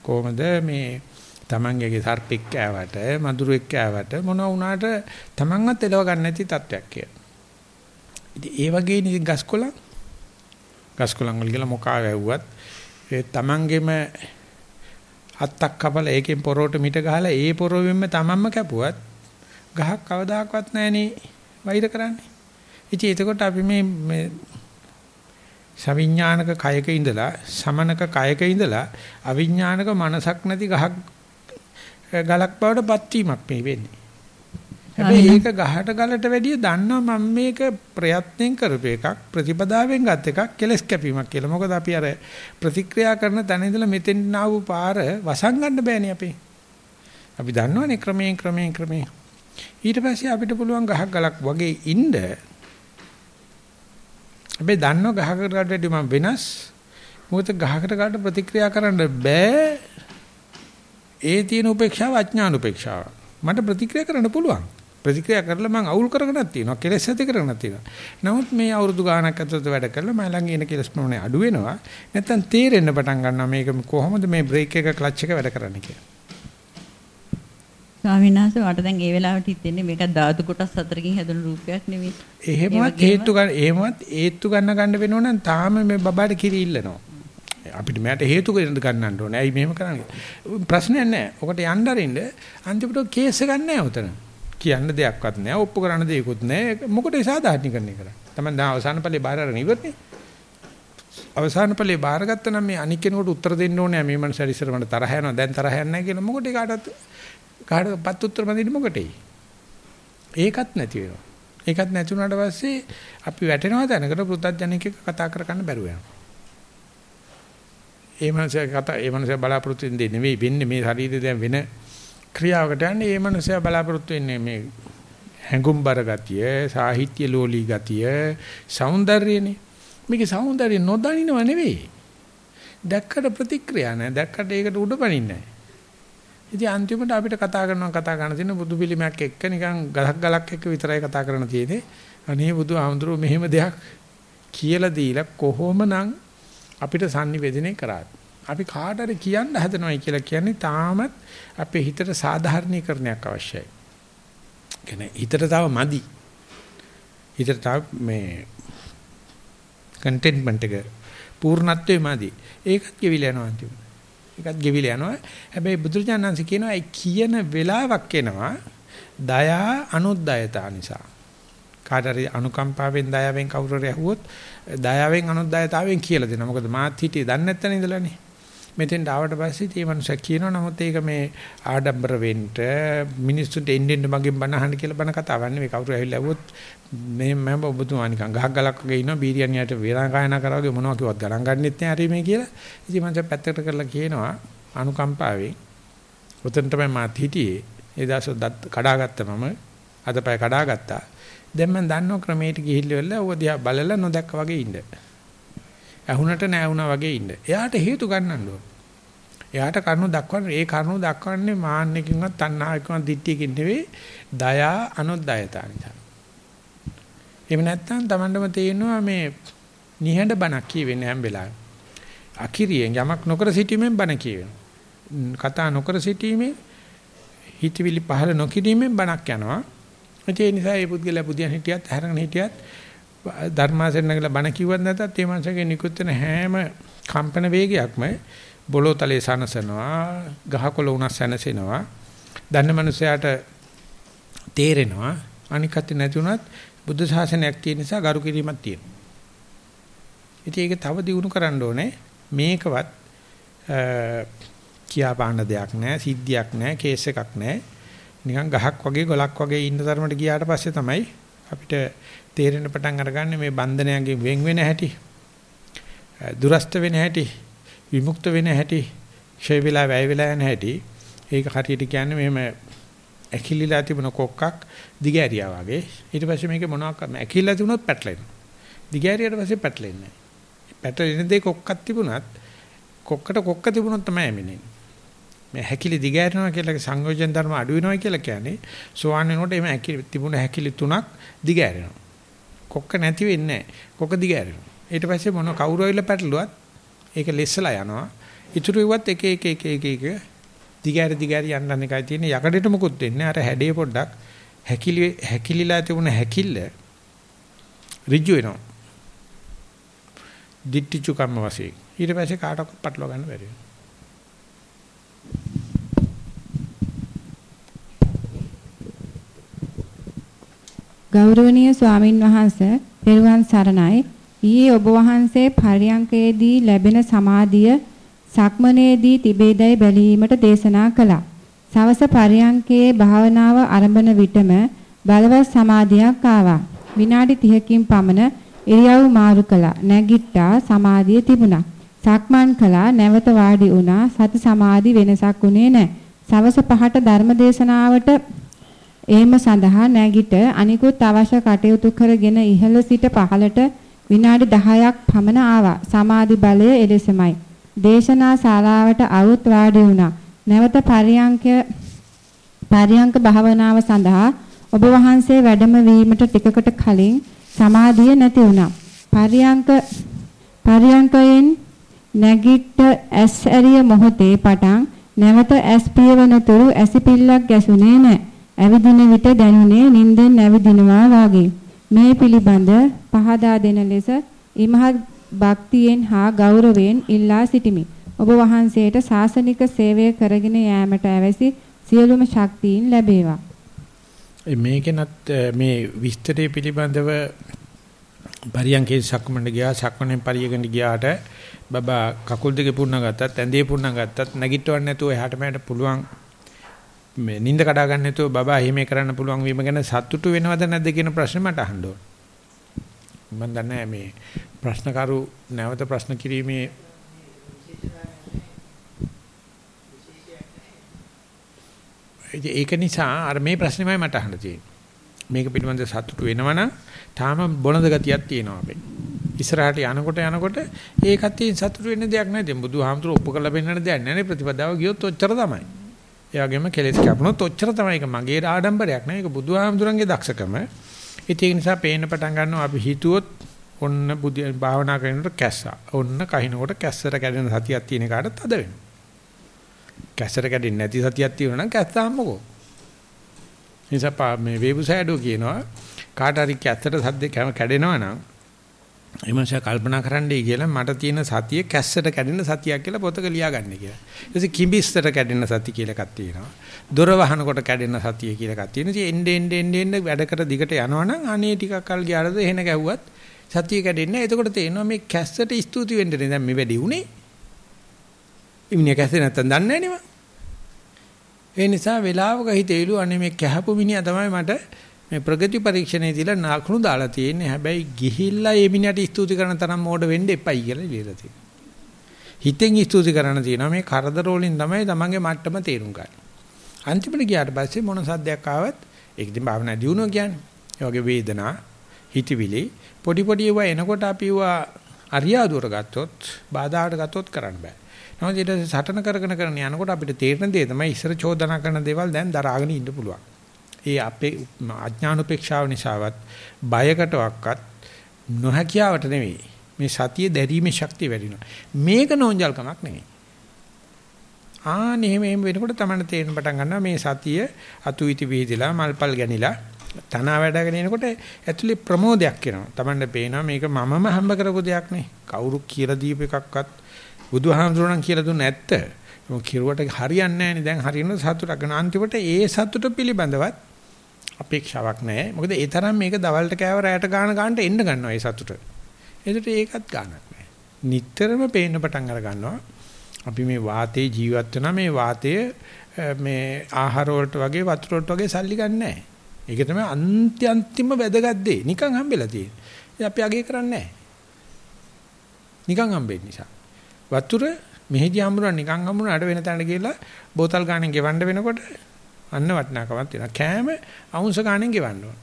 කොහොමද මේ තමන්ගේ සර්පෙක් කෑවට මදුරුවෙක් කෑවට මොන වුණාට තමන්වත් එලව ගන්න නැති තත්වයක් කියලා. ඉතින් ඒ වගේ නිදි ගස්කොලන් ගස්කොලන් වල ගිහලා මොකා වැව්වත් ඒ තමන්ගේම අත්තක් කපලා ඒකෙන් පොරොට මිට ගහලා ඒ පොරොවෙන්ම තමන්ම කැපුවත් ගහක් කවදාකවත් නැහනේ වෛර කරන්නේ. ඉතින් එතකොට අපි මේ මේ සවිඥානික කයක ඉඳලා සමනක කයක ඉඳලා අවිඥානික මනසක් නැති ගහක් ගලක් බවට පත් වීමක් මේ වෙන්නේ. හැබැයි ඒක ගහට ගලට වැඩිය දන්නවා මම මේක ප්‍රයත්නෙන් කරපු එකක් ප්‍රතිපදාවෙන් ගත් එකක් කෙලස් කැපීමක් කියලා. මොකද අපි අර ප්‍රතික්‍රියා කරන තැන ඉඳලා මෙතෙන් ආපු පාර වසන් ගන්න බෑනේ අපි. අපි දන්නවනේ ක්‍රමයෙන් ක්‍රමයෙන් ක්‍රමයෙන්. ඊට පස්සේ අපිට පුළුවන් ගහක් ගලක් වගේ ඉන්න. හැබැයි දන්නව ගහකට ගලට වැඩිය මම වෙනස්. මොකද ගහකට ගලට ප්‍රතික්‍රියා කරන්න බෑ. ඒ තියෙන උපේක්ෂාව අඥාන උපේක්ෂාව. මට ප්‍රතික්‍රියා කරන්න පුළුවන්. ප්‍රතික්‍රියා කරලා මම අවුල් කරගෙනත් තියෙනවා කෙලෙස් ඇති කරගෙනත් තියෙනවා නමුත් මේ අවුරුදු ගාණක් ඇතුළත වැඩ කරලා මම ළඟ එන කෙලස් ප්‍රමාණය අඩු වෙනවා නැත්තම් තේරෙන්න පටන් ගන්නවා මේක කොහොමද මේ බ්‍රේක් එක ක්ලච් එක වැඩ කරන්නේ කියලා ස්වාමීන් වහන්සේ මට දැන් ඒ වෙලාවට හිතෙන්නේ මේක ධාතු කොටස් හතරකින් හැදුණු රූපයක් නෙවෙයි. එහෙමත් හේතු ගන්න එහෙමත් හේතු ගන්න ගන්න වෙනව නම් තාම මේ බබාට කිරි ඉල්ලනවා. අපිට මට හේතු ගන්නන්න ඕනේ. ඇයි මෙහෙම කරන්නේ? ප්‍රශ්නයක් නැහැ. ඔකට යන්න අරින්න අන්තිමට කේස් ගන්න නැහැ උතන. කියන්න දෙයක්වත් නැහැ. ඔප්පු කරන්න දෙයක්වත් නැහැ. මොකටද සාධාරණීකරණය කරන්නේ? තමයි දැන් අවසාන ඵලේ බාර අරගෙන ඉවරනේ. අවසාන ඵලේ බාරගත්තා නම් මේ අනික් කෙනෙකුට උත්තර දෙන්න ඕනේ. මේ මනස ඉස්සර මට තරහ යනවා. දැන් තරහ යන්නේ නැහැ කියලා මොකටද කාටවත් කාටවත් උත්තර මදින්න මොකටේ? ඒකත් නැති වෙනවා. ඒකත් නැති වුණාට පස්සේ අපි වැටෙනවා දැනකට පෘථග්ජනෙක් එක්ක කතා කරගන්න බැරුව යනවා. ඒ මනස කතා ඒ මනස බලාපොරොත්තු වෙන්නේ නෙවෙයි වෙන්නේ මේ ශරීරය දැන් වෙන ක්‍රියාවකට යන්නේ ඒ මනුස්සයා බලාපොරොත්තු වෙන්නේ මේ හැඟුම්බර ගතිය, සාහිත්‍ය ලෝලී ගතිය, సౌందර්යනේ. මේකේ సౌందර්ය නොදනිනව නෙවෙයි. දැක්කට ප්‍රතික්‍රියා නැහැ. දැක්කට ඒකට උඩපණින්නේ නැහැ. ඉතින් අන්තිමට අපිට කතා කරනවා කතා කරන තියෙන බුදු පිළිමයක් එක්ක නිකන් ගලක් ගලක් එක්ක විතරයි කතා කරන තියෙන්නේ. අනේ බුදු ආමඳුරු මෙහෙම දෙයක් කියලා දීලා කොහොමනම් අපිට sannivedane කරාද? අපි කාට හරි කියන්න හදනවයි කියලා කියන්නේ තාමත් අපේ හිතට සාධාරණීකරණයක් අවශ්‍යයි. කියන්නේ හිතට තව මදි. හිතට තව මේ කන්ටෙන්ට්මන්ට් එක පූර්ණත්වයේ මදි. ඒකත් ගෙවිලා යනවා අන්තිමට. ඒකත් ගෙවිලා යනවා. හැබැයි බුදුරජාණන්සේ කියනවා ඒ කියන වෙලාවක් එනවා දයා අනුද්යතා නිසා. කාටරි අනුකම්පාවෙන් දයාවෙන් කවුරු හරි ඇහුවොත් දයාවෙන් අනුද්යතාවෙන් කියලා දෙනවා. මොකද මාත් හිටියේ දන්නේ නැත්තනේ ඉඳලානේ. මෙතෙන්ට ආවට පස්සේ මේ මනුස්සයා කියනවා නමුත් ඒක මේ ආඩම්බර වෙන්න මිනිස්සුන්ට එන්න එන්න මගෙන් බණ අහන්න කියලා බණ කතාවක් නෙවෙයි. කවුරු ඇවිල්ලා ඇහුවොත් මේ මම ඔබතුමා නිකන් ගහක් ගලක් වගේ ඉන්නවා බීරියන්ියට වේරා කායනා කරා වගේ මොනවා කිව්වත් ගණන් ගන්නෙත් නෑ හරි මේ කියලා. ඉතින් මම පැත්තකට කරලා කියනවා අනුකම්පාවෙන්. උතන තමයි මාත් හිටියේ ඒ දවස් කඩාගත්ත මම අදපය කඩාගත්තා. දැන් මම දන්නව ක්‍රමයට ගිහිල්ලා ඔය දිහා බලලා නොදැක්ක වගේ ඉන්න. ඇහුනට නෑ වුණා වගේ ඉන්න. එයාට හේතු ගන්නන්න ඕන. එයාට කරුණු දක්වන්නේ ඒ කරුණු දක්වන්නේ මාන්නකින්වත් තණ්හාවකින්වත් දිට්ඨියකින් නෙවෙයි දයා අනුද්යතා නිසා. එහෙම නැත්නම් Tamandම තේරෙනවා මේ නිහඬ බණක් කියවෙන්නේ හැම වෙලාවෙම. අකිරියෙන් යමක් නොකර සිටීමෙන් බණ කියවෙනවා. කතා නොකර සිටීමෙන් හිතවිලි පහළ නොකිරීමෙන් බණක් යනවා. ඒ නිසා මේ පුද්ගලයා පුදියන් හිටියත් හැරගෙන හිටියත් ධර්මාසෙන් නැගලා බණ කිව්වත් නැතත් මේ මනසගේ නිකුත් වෙන හැම කම්පන වේගයක්ම බොලෝතලේ සනසනවා ගහකොළ උනස් සනසෙනවා. දන්න මනුස්සයාට තේරෙනවා අනිකත් නැති උනත් බුද්ධ ශාසනයක් තියෙන නිසා ගරු කිරීමක් තියෙනවා. ඉතින් ඒක තව දියුණු කරන්න ඕනේ. මේකවත් කියා පාන්න දෙයක් නැහැ සිද්ධියක් නැහැ කේස් එකක් නැහැ නිකන් ගහක් වගේ ගොලක් වගේ ඉන්න තරමට ගියාට පස්සේ තමයි අපිට තේරෙන පටන් අරගන්නේ මේ බන්ධනයන්ගෙන් වෙන් වෙන හැටි දුරස්ත වෙන හැටි. විමුක්ත වෙන හැටි ක්ෂය වෙලා වැය වෙලා යන හැටි ඒක හරියට කියන්නේ මෙහෙම ඇකිලිලා තිබුණ කොක්කක් දිගෑරියා වගේ. ඊට පස්සේ මේක මොනවක් ඇකිලිලා තිබුණොත් පැටලෙනවා. දිගෑරියට පස්සේ පැටලෙන්නේ නැහැ පැටලෙන දේ කොක්කක් තිබුණත් කොක්කට කොක්ක තිබුණොත් තමයි එමිනේ මේ හැකිලි දිගෑරෙනවා කියලා සංයෝජන ධර්ම අඩු වෙනවා කියලා කියන්නේ සෝවාන් වෙනකොට එimhe හැකිලි තිබුණ හැකිලි තුනක් දිගෑරෙනවා කොක්ක නැති වෙන්නේ නැහැ. කොක්ක දිගෑරෙනවා. ඊට පස්සේ මොන කවුරු ඇවිල්ලා පැටලුවත් ඒක ලෙස්සලා යනවා. ඉතුරු ඉවත් එක එක එක එක එක දිගෑර දිගෑර යන්න එකයි තියෙන්නේ. යකඩේට මුකුත් දෙන්නේ. අර හැඩේ පොඩ්ඩක් හැකිලි හැකිලිලා තිබුණ හැකිල්ල ඍජු වෙනවා. දිට්ටිචු කම්ම වශයෙන්. ඊට පස්සේ කාටවත් පටලවා ගන්න බැරි වෙනවා. ගෞරවනීය ස්වාමින් වහන්සේ පෙරුවන් සරණයි. ඊයේ ඔබ වහන්සේ පරියංකයේදී ලැබෙන සමාධිය සක්මනේදී තිබේදයි බැලීමට දේශනා කළා. සවස පරියංකයේ භාවනාව ආරම්භන විටම බලවත් සමාධියක් ආවා. විනාඩි 30කින් පමණ ඉරියව් මාරු කළා. නැගිට්ටා සමාධිය තිබුණා. සක්මන් කළා නැවත වාඩි වුණා. සති සමාධි වෙනසක් උනේ නැහැ. සවස පහට ධර්ම දේශනාවට එහෙම සඳහා නැගිට අනිකුත් අවශ්‍ය කටයුතු කරගෙන ඉහළ සිට පහළට විනාඩි 10ක් පමණ ආවා. සමාධි බලය එලෙසමයි. දේශනා ශාලාවට අවුත් වාඩි වුණා. නැවත පරියංක පරියංක භාවනාව සඳහා ඔබ වහන්සේ වැඩම වීමට ටිකකට කලින් සමාධිය නැති වුණා. පරියංක පරියංකයෙන් නැගිට ඇස් ඇරිය මොහොතේ පටන් නැවත ඇස් පියවනතුරු ඇසිපිල්ලක් ගැසුනේ නැහැ. ඇවිදින විට දැනුනේ නිින්දෙන් ඇවිදිනවා වාගේ. මේ පිළිබඳ පහදා දෙන ලෙස ඉමහත් භක්තියෙන් හා ගෞරවයෙන් ඉල්ලා සිටිමි. ඔබ වහන්සේට ශාසනික සේවය කරගෙන යාමට අවැසි සියලුම ශක්තියින් ලැබේවා. මේකෙනත් මේ විස්තරය පිළිබඳව පරියන්කේ සක්මණේ ගියා සක්මණෙන් පරියගෙන ගියාට බබා කකුල් දෙක පුරන ගත්තත් ඇඳේ පුරන ගත්තත් නැගිටවන්න නැතුව එහාට මෙහාට පුළුවන් මේ නිින්ද කඩා ගන්න නැතුව බබා එහෙම කරන්න පුළුවන් වීම ගැන සතුටු වෙනවද නැද්ද කියන ප්‍රශ්නේ මට අහන්න ඕන. මම දන්නේ මේ ප්‍රශ්නකරු නැවත ප්‍රශ්න කිරීමේ ඒක නිසා අර මේ ප්‍රශ්නේමයි මට අහන්න තියෙන්නේ. මේක පිළිබඳ සතුටු වෙනවනම් තාම බොනද ගතියක් තියෙනවා අපේ. ඉස්සරහට යනකොට යනකොට ඒකත් තියෙන සතුටු වෙන්න දෙයක් නැහැ. දැන් බුදුහාමුදුරුවෝ ඔප්පු කරලා පෙන්නන්න දෙයක් නැහැ නේ ප්‍රතිපදාව ගියොත් ඔච්චර තමයි. ඒ වගේම කෙලෙස් කැපුණොත් ඔච්චර තමයි. ඒක මගේ ආඩම්බරයක් නෑ. ඒක බුදුහාමුදුරන්ගේ දක්ෂකම. ඒක නිසා පේන්න පටන් ගන්නවා අපි හිතුවොත් ඔන්න බුද්ධ භාවනා කරනකොට කැස්සා. ඔන්න කහිනකොට කැස්සට කැඩෙන සතියක් තියෙන කාටත් අද වෙනවා. කැස්සට කැඩෙන්නේ නැති සතියක් තියෙනවා නම් කැස්සාම්මකෝ. නිසා මේ වේබුසෑඩෝ කියනවා කාට හරි කැස්සට සද්ද කැඩෙනවා නම් එමන්ෂා කල්පනා කරන්නයි කියලා මට තියෙන සතිය කැස්සට කැඩෙන සතියක් කියලා පොතක ලියාගන්න කියලා. ඊට පස්සේ කිඹිස්සට කැඩෙන සති කියලා එකක් තියෙනවා. දොර වහනකොට කැඩෙන සතිය කියලා එකක් තියෙනවා. ඉතින් එන්නේ එන්නේ එන්නේ එන්නේ වැඩකට දිගට යනවනම් අනේ ටිකක් කල් ගියාට එහෙන ගැහුවත් සතිය කැඩෙන්නේ. එතකොට තේරෙනවා මේ කැස්සට ස්තුති වෙන්නේ දැන් මේ වැඩි උනේ. ඉන්නේ කැස්සේ නැත්තම් දන්නේ නැහැ ඒ නිසා වෙලාවක හිතේලු අනේ මේ කැහපු මිනිහා තමයි මට මේ ප්‍රගති පරීක්ෂණයේ දීලා නාකුණු දාලා තියෙන්නේ. හැබැයි ගිහිල්ලා ඒ මිනිහට ස්තුති කරන තරම් මෝඩ වෙන්න එපයි කියලා ලියලා තියෙනවා. හිතෙන් ස්තුති කරන්න තියෙනවා මේ කරදර වලින් තමයි තමන්ගේ මට්ටම තේරුම් ගන්න. අන්තිමට ගියාට පස්සේ මොන සද්දයක් ආවත් ඒක ඉතින් භාවනා දියුණුව කියන්නේ. ඒ වගේ වේදනා, හිතවිලි පොඩි පොඩි ඒවා එනකොට අපි ඒවා අරියාදුවර ගත්තොත්, බාධාට ගත්තොත් කරන්න බෑ. නමුත් ඊට සටන කරගෙන කරගෙන යනකොට අපිට තේරෙන දේ තමයි ඉස්සර චෝදනා කරන දේවල් දැන් දරාගෙන ඉන්න පුළුවන්. ඒ අපේ අඥාන උපේක්ෂාව නිසාවත් බයකටවත් නොහැකියාවට නෙවෙයි. මේ සතිය දැරීමේ ශක්තිය වැඩිනවා මේක නෝන්ජල්කමක් නෙවෙයි. ආ එහෙම එහෙම වෙනකොට තමයි තේරෙන පටන් ගන්නවා මේ සතිය අතුයිති විහිදලා මල්පල් ගැනිලා තනවා වැඩගෙන එනකොට ඇතුලේ ප්‍රමෝදයක් එනවා. තමන්ට පේනවා මේක මමම හම්බ කරපු දෙයක් නේ. කවුරු කියලා දීප එකක්වත් බුදුහාමුදුරණන් කියලා දුන්න ඇත්ත කිරුවට හරියන්නේ නැහැ නේ දැන් හරියන සතුටක්. ගන්න අන්තිමට ඒ සතුට පිළිබඳවත් අපේක්ෂාවක් නැහැ. මොකද ඒ තරම් මේක දවල්ට කෑව රැයට ගාන ගන්නට එන්න ගන්නවා ඒ සතුට. ඒකට ඒකත් ගානක් නැහැ. නිටතරම පේන්න පටන් අර ගන්නවා. අපි මේ වාතේ ජීවත් වෙනා මේ වාතය මේ ආහාර වලට වගේ වතුර වලට වගේ සල්ලි ගන්නෑ. ඒක තමයි අන්ති අන්තිම වැදගත් දේ. නිකන් හම්බෙලා තියෙන්නේ. අපි අගේ කරන්නේ නැහැ. නිකන් හම්බෙන්න නිසා. වතුර මෙහෙදි හම්බුනා නිකන් හම්බුනා අඩ වෙන තැනට ගිහලා බෝතල් ගානෙන් ගෙවන්න වෙනකොට අන්න වටිනාකමක් තියෙනවා. කෑම අවුන්ස ගාණෙන් ගෙවන්න ඕන.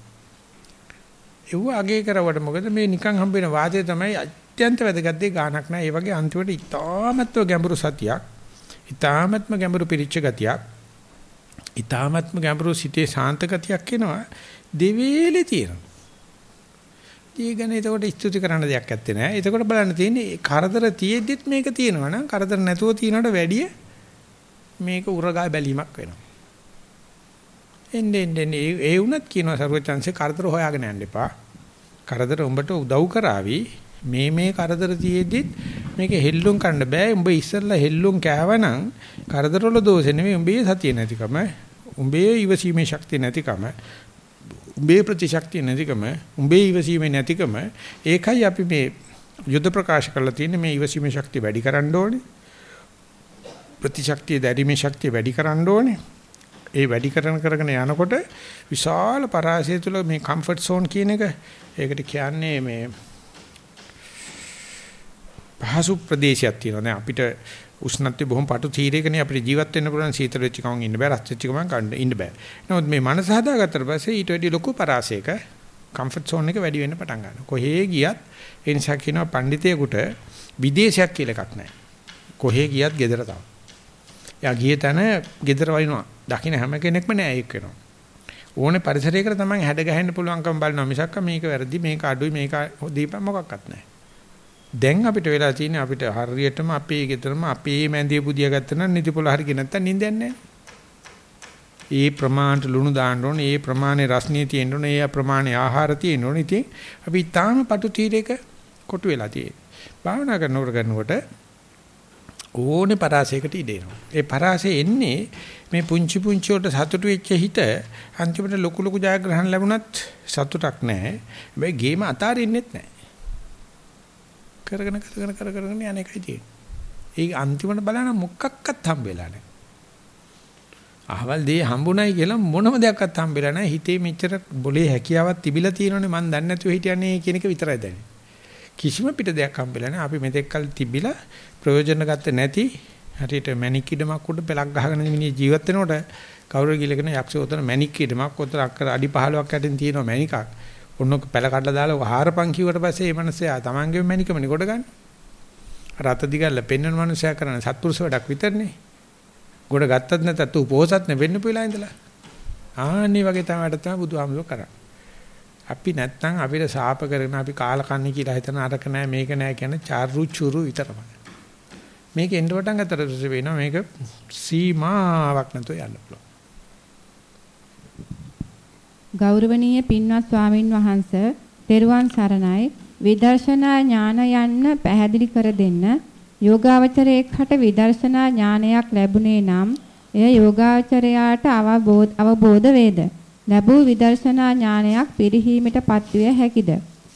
ඒව අගේ කරවට මොකද මේ නිකන් හම්බ වෙන වාදය තමයි අත්‍යන්ත වැදගත් දේ ගාණක් නෑ. ඒ වගේ අන්තිමට ඉතාමත්ව ගැඹුරු සතියක්, ඉතාමත්ම ගැඹුරු පිරිච්ච ගතියක්, ඉතාමත්ම ගැඹුරු සිතේ ශාන්ත ගතියක් එනවා. දෙවේලේ තියෙනවා. ඊගෙන එතකොට ස්තුති කරන්න දෙයක් නැත්තේ නෑ. එතකොට බලන්න තියෙන්නේ කරදර තියෙද්දිත් මේක තියෙනවා නම් කරදර නැතුව තියනට වැඩිය මේක උරගා බැලීමක් වෙනවා. එන්නේ එන්නේ ඒ වුණත් කියනවා සර්වචන්සේ කරදර හොයාගෙන යන්න එපා. කරදර උඹට උදව් කරાવી මේ මේ කරදර තියේද්දිත් මේක හෙල්ලුම් කරන්න බෑ. උඹ ඉස්සෙල්ලා හෙල්ලුම් කෑවනම් කරදරවල දෝෂෙ නෙමෙයි උඹේ සතිය නැතිකම, උඹේ ඉවසීමේ ශක්තිය නැතිකම, උඹේ ප්‍රතිශක්තිය නැතිකම, උඹේ ඉවසීමේ නැතිකම ඒකයි අපි මේ යුද්ධ ප්‍රකාශ කරලා තියෙන්නේ මේ ඉවසීමේ ශක්තිය වැඩි කරන්න ඕනේ. ප්‍රතිශක්තිය දැරීමේ ශක්තිය වැඩි කරන්න ඕනේ. ඒ වැඩි කරන කරගෙන යනකොට විශාල පරාසය තුල මේ කම්ෆර්ට් සෝන් කියන එක ඒකට කියන්නේ මේ පහසු ප්‍රදේශයක් තියෙනවා නේ අපිට උෂ්ණත්වය බොහොම පටු තීරයකනේ අපිට ජීවත් වෙන්න පුළුවන් සීතල වෙච්ච ගමන් ඉන්න බෑ රත් වෙච්ච ගමන් කන්න ඉන්න බෑ. නමුත් මේ මනස හදාගත්තට පස්සේ ඊට වැඩි ලොකු පරාසයක කම්ෆර්ට් සෝන් එක වැඩි වෙන්න පටන් ගන්නවා. කොහේ ගියත් ඒ නිසා කියනවා පඬිතේකට විදේශයක් කියලා එකක් නැහැ. කොහේ ගියත් gedara තමයි. එයා ගියේ තැන gedara වයින්නවා. දකින්න හැම කෙනෙක්ම නෑ ඒක වෙනවා. ඕනේ පරිසරයකට තමයි හැඩ ගැහෙන්න පුළුවන්කම බලනවා මිසක් මේක වැරදි මේක අඩුයි මේක දීපම් මොකක්වත් නැහැ. දැන් අපිට වෙලා තියෙන්නේ අපිට හරියටම අපේ ගෙදරම අපේ මැන්දිය පුදිය ගත්තා නම් නිතිපොළ හරිය නැත්තම් නිින්දයක් නැහැ. ඒ ප්‍රමාණයට ලුණු දාන්න ඕනේ, ඒ ප්‍රමාණය රස්නිය තියෙන්න ඕනේ, ඒ ප්‍රමාණය ආහාර තියෙන්න ඕනේ. ඉතින් අපි තාම පටු තීරයක කොටු වෙලා තියෙන්නේ. භාවනා කරනකොට කරනකොට ඕනේ පරාසයකට ඉදෙනවා. ඒ පරාසය එන්නේ මේ පුංචි පුංචි වලට සතුටු වෙච්ච හිත අන්තිමට ලොකු ලොකු ජයග්‍රහණ ලැබුණත් සතුටක් නැහැ. හැබැයි ගේම අතාරින්නෙත් නැහැ. කරගෙන කරගෙන කර කරගෙන යන එකයි තියෙන්නේ. ඒක අන්තිමට බලන මොකක්වත් හම්බෙලා නැහැ. අහවල් දේ හම්බුණයි කියලා මොනම දෙයක්වත් හම්බෙලා නැහැ. හිතේ මෙච්චර බොලේ හැකියාවක් තිබිලා තියෙනවනේ මන් දන්නේ නැතුව හිටියන්නේ කියන එක විතරයි දැනෙන්නේ. කිසිම පිට දෙයක් හම්බෙලා නැහැ. අපි මෙතෙක් කල් තිබිලා ප්‍රයෝජන ගත්තේ නැති හරියට මැණික් ඉඩමක් උඩ පෙලක් ගහගෙන මිනිහ ජීවත් වෙනකොට කවුරු ගිලගෙන යක්ෂෝතන මැණික් ඉඩමක් උතර අක්කර අඩි 15ක් යටින් තියෙන මැණිකක්. ඔන්නක පැල කඩලා දාලා හාරපන් කිව්වට පස්සේ මේ මිනිස්සයා තමන්ගේ මැණිකමනේ කොට ගන්න. රත දිගල්ල පෙන්වන මිනිස්සයා කරන සත්පුරුෂ වැඩක් විතරනේ. ගොඩ ගත්තත් නැතත් ඌ පොහසත් නෙවෙන්න පුළා ඉඳලා. ආන්නේ වගේ තමයි තමයි බුදුහාමුදුරුවෝ කරන්නේ. අපි නැත්තම් අපිට සාප කරගෙන අපි කාලකන්ණි කියලා හිතන අරක නෑ මේක නෑ කියන චාරු චුරු විතරමයි. මේක එන්න වටන් ගතට වෙනවා මේක සීමාවක් නැතුව යන්න පුළුවන්. ගෞරවනීය පින්වත් ස්වාමින් වහන්සේ තෙරුවන් සරණයි විදර්ශනා ඥාන යන්න පැහැදිලි කර දෙන්න යෝගාවචරයේකට විදර්ශනා ඥානයක් ලැබුණේ නම් එය යෝගාවචරයාට අවබෝධ වේද ලැබූ විදර්ශනා ඥානයක් පිරිහීමට පත්විය හැකිද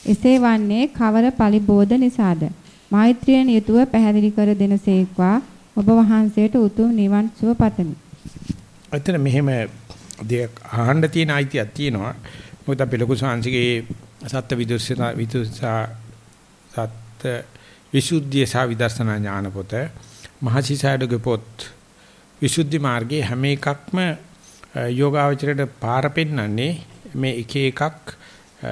එසේ වන්නේ කවර පරිබෝධ නිසාද මෛත්‍රියෙන් යුතුව පැහැදිලි කර දෙනසේක්වා ඔබ වහන්සේට උතුම් නිවන් සුව පතමි. අතන මෙහෙම දෙයක් අහන්න තියෙන අයිතියක් තියෙනවා. මොකද අපි ලොකු සංසිගේ සත්‍ය විදුර්ශනා විදුසා සත්‍ය විසුද්ධිය සහ විදර්ශනා ඥාන පොත මහසිසාඩගේ පොත් විසුද්ධි මාර්ගයේ හැම එකක්ම යෝගාවචරයට පාර පෙන්නන්නේ මේ එක එකක්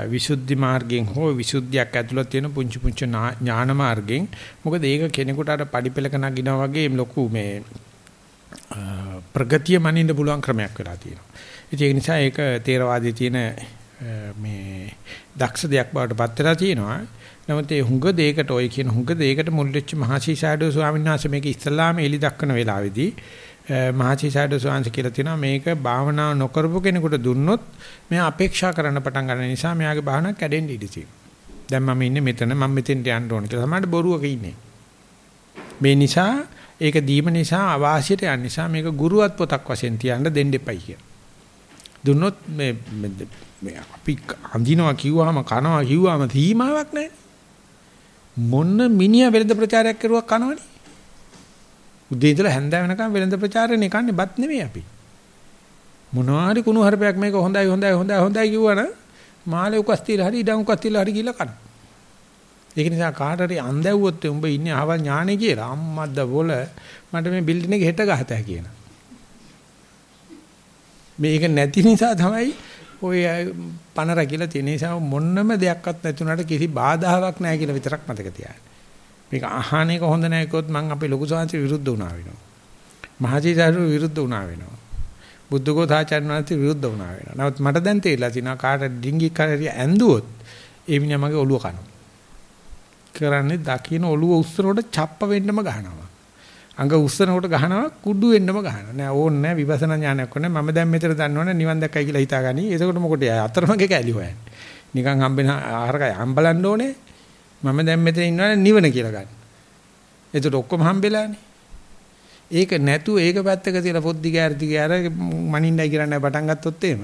විසුද්ධි මාර්ගයෙන් හෝ විසුද්ධියක් ඇතුළත් තියෙන පුංචි පුංචි ඥාන මාර්ගයෙන් මොකද ඒක කෙනෙකුට අර පඩිපෙලක නගිනා වගේ ලොකු මේ ප්‍රගතිය මනින්න පුළුවන් ක්‍රමයක් වෙලා තියෙනවා. ඒක නිසා ඒක තේරවාදී තියෙන මේ දක්ෂ දෙයක් බවට පත් වෙලා තියෙනවා. නමුත් ඒ හුඟ දෙයකට ඔය කියන හුඟ දෙයකට මුල් වෙච්ච මහසීසාඩෝ ස්වාමීන් වහන්සේ මේක ඉස්ලාම එලි දක්වන වෙලාවේදී මහසීසාඩෝ ස්වාමීන් කියලා තියෙනවා මේක භාවනා නොකරපු කෙනෙකුට දුන්නොත් මෙයා අපේක්ෂා කරන්න පටන් ගන්න නිසා මෙයාගේ භාවනාව කැඩෙන්න ඉඩ තියෙනවා. දැන් මම ඉන්නේ මෙතන මම මෙතෙන්ට යන්න ඕන කියලා සමහරට බොරුවක ඉන්නේ. මේ නිසා ඒක දීම නිසා අවාසියට යන නිසා මේක ගුරුවත් පොතක් වශයෙන් තියන්න දෙන්න එපයි කියලා. දුන්නොත් මේ අපි අඳිනවා කිව්වහම කනවා කිව්වහම සීමාවක් නැහැ. මොන මිනිහා වෙළඳ ප්‍රචාරයක් කරුවා කනවනේ. උදේ ඉඳලා හැන්දෑව වෙනකම් වෙළඳ ප්‍රචාරනේ කන්නේ බත් නෙමෙයි අපි. මොනවාරි කුණු හරපයක් මේක හොඳයි හොඳයි හොඳයි හොඳයි කිව්වනම් මාළේ උකස් තියලා හරි ඉඩම් උකස් තියලා හරි ගිහලා කන. ඒක නිසා කාට හරි අන්දැව්වොත් උඹ ඉන්නේ අහවල් ඥානෙ කියලා අම්මද්ද බොල මට මේ බිල්ඩින් එකේ හෙට ගහතයි කියන. මේක නැති නිසා තමයි ඔය පණ රැකිලා තියෙන නිසා මොන්නම දෙයක්වත් නැතුණාට කිසි බාධාවක් නැහැ කියලා විතරක් මතක තියාගන්න. මේක අහන එක හොඳ නැහැ කිව්වොත් මං අපේ ලොකු සාංශ විරුද්ධ වුණා වෙනවා. මහජීසාරු විරුද්ධ වුණා වෙනවා. බුද්ධඝෝසාචාර්යනාන්ති විරුද්ධ වුණා වෙනවා. නමුත් මට දැන් තේරිලා තිනවා කාට ඩිංගි කරේ ඇඳුවොත් ඒ මිනිහා මගේ ඔළුව කනවා. කරන්නේ දකින්න ඔළුව උස්සනකොට චප්ප වෙන්නම ගහනවා. අඟ උස්සනකොට ගහනවා කුඩු වෙන්නම ගහනවා. නෑ ඕනේ නෑ විපස්සනා ඥානයක් ඕනේ. මම දැන් මෙතන දන්නවනේ නිවන් දැක්කයි කියලා හිතාගනි. එතකොට මොකටද අතරමගේ කැලි හොයන්නේ. නිකන් හම්බෙන ආහාරකයි හම්බලන්න ඕනේ. මම දැන් මෙතන ඉන්නවනේ නිවන කියලා ගන්න. එතකොට ඔක්කොම හම්බෙලානේ. ඒක නැතුව ඒක පැත්තක තියලා පොද්දි ගෑරදි ගෑර මනින්නයි කරන්නේ පටන් ගත්තොත් එහෙම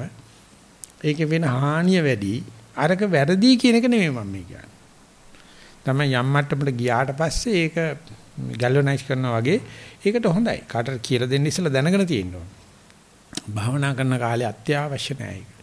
ඒකේ වෙන හානිය වැඩි. අරක වැරදි කියන එක නෙමෙයි මම කියන්නේ. තමයි යම් මට්ටමකට ගියාට පස්සේ ඒක ගැලවනයිස් කරනවා වගේ ඒකට හොඳයි. කාටට කියලා දෙන්න ඉස්සලා දැනගෙන තියෙන්න ඕන. භාවනා කරන කාලේ අත්‍යවශ්‍ය නෑ ඒක.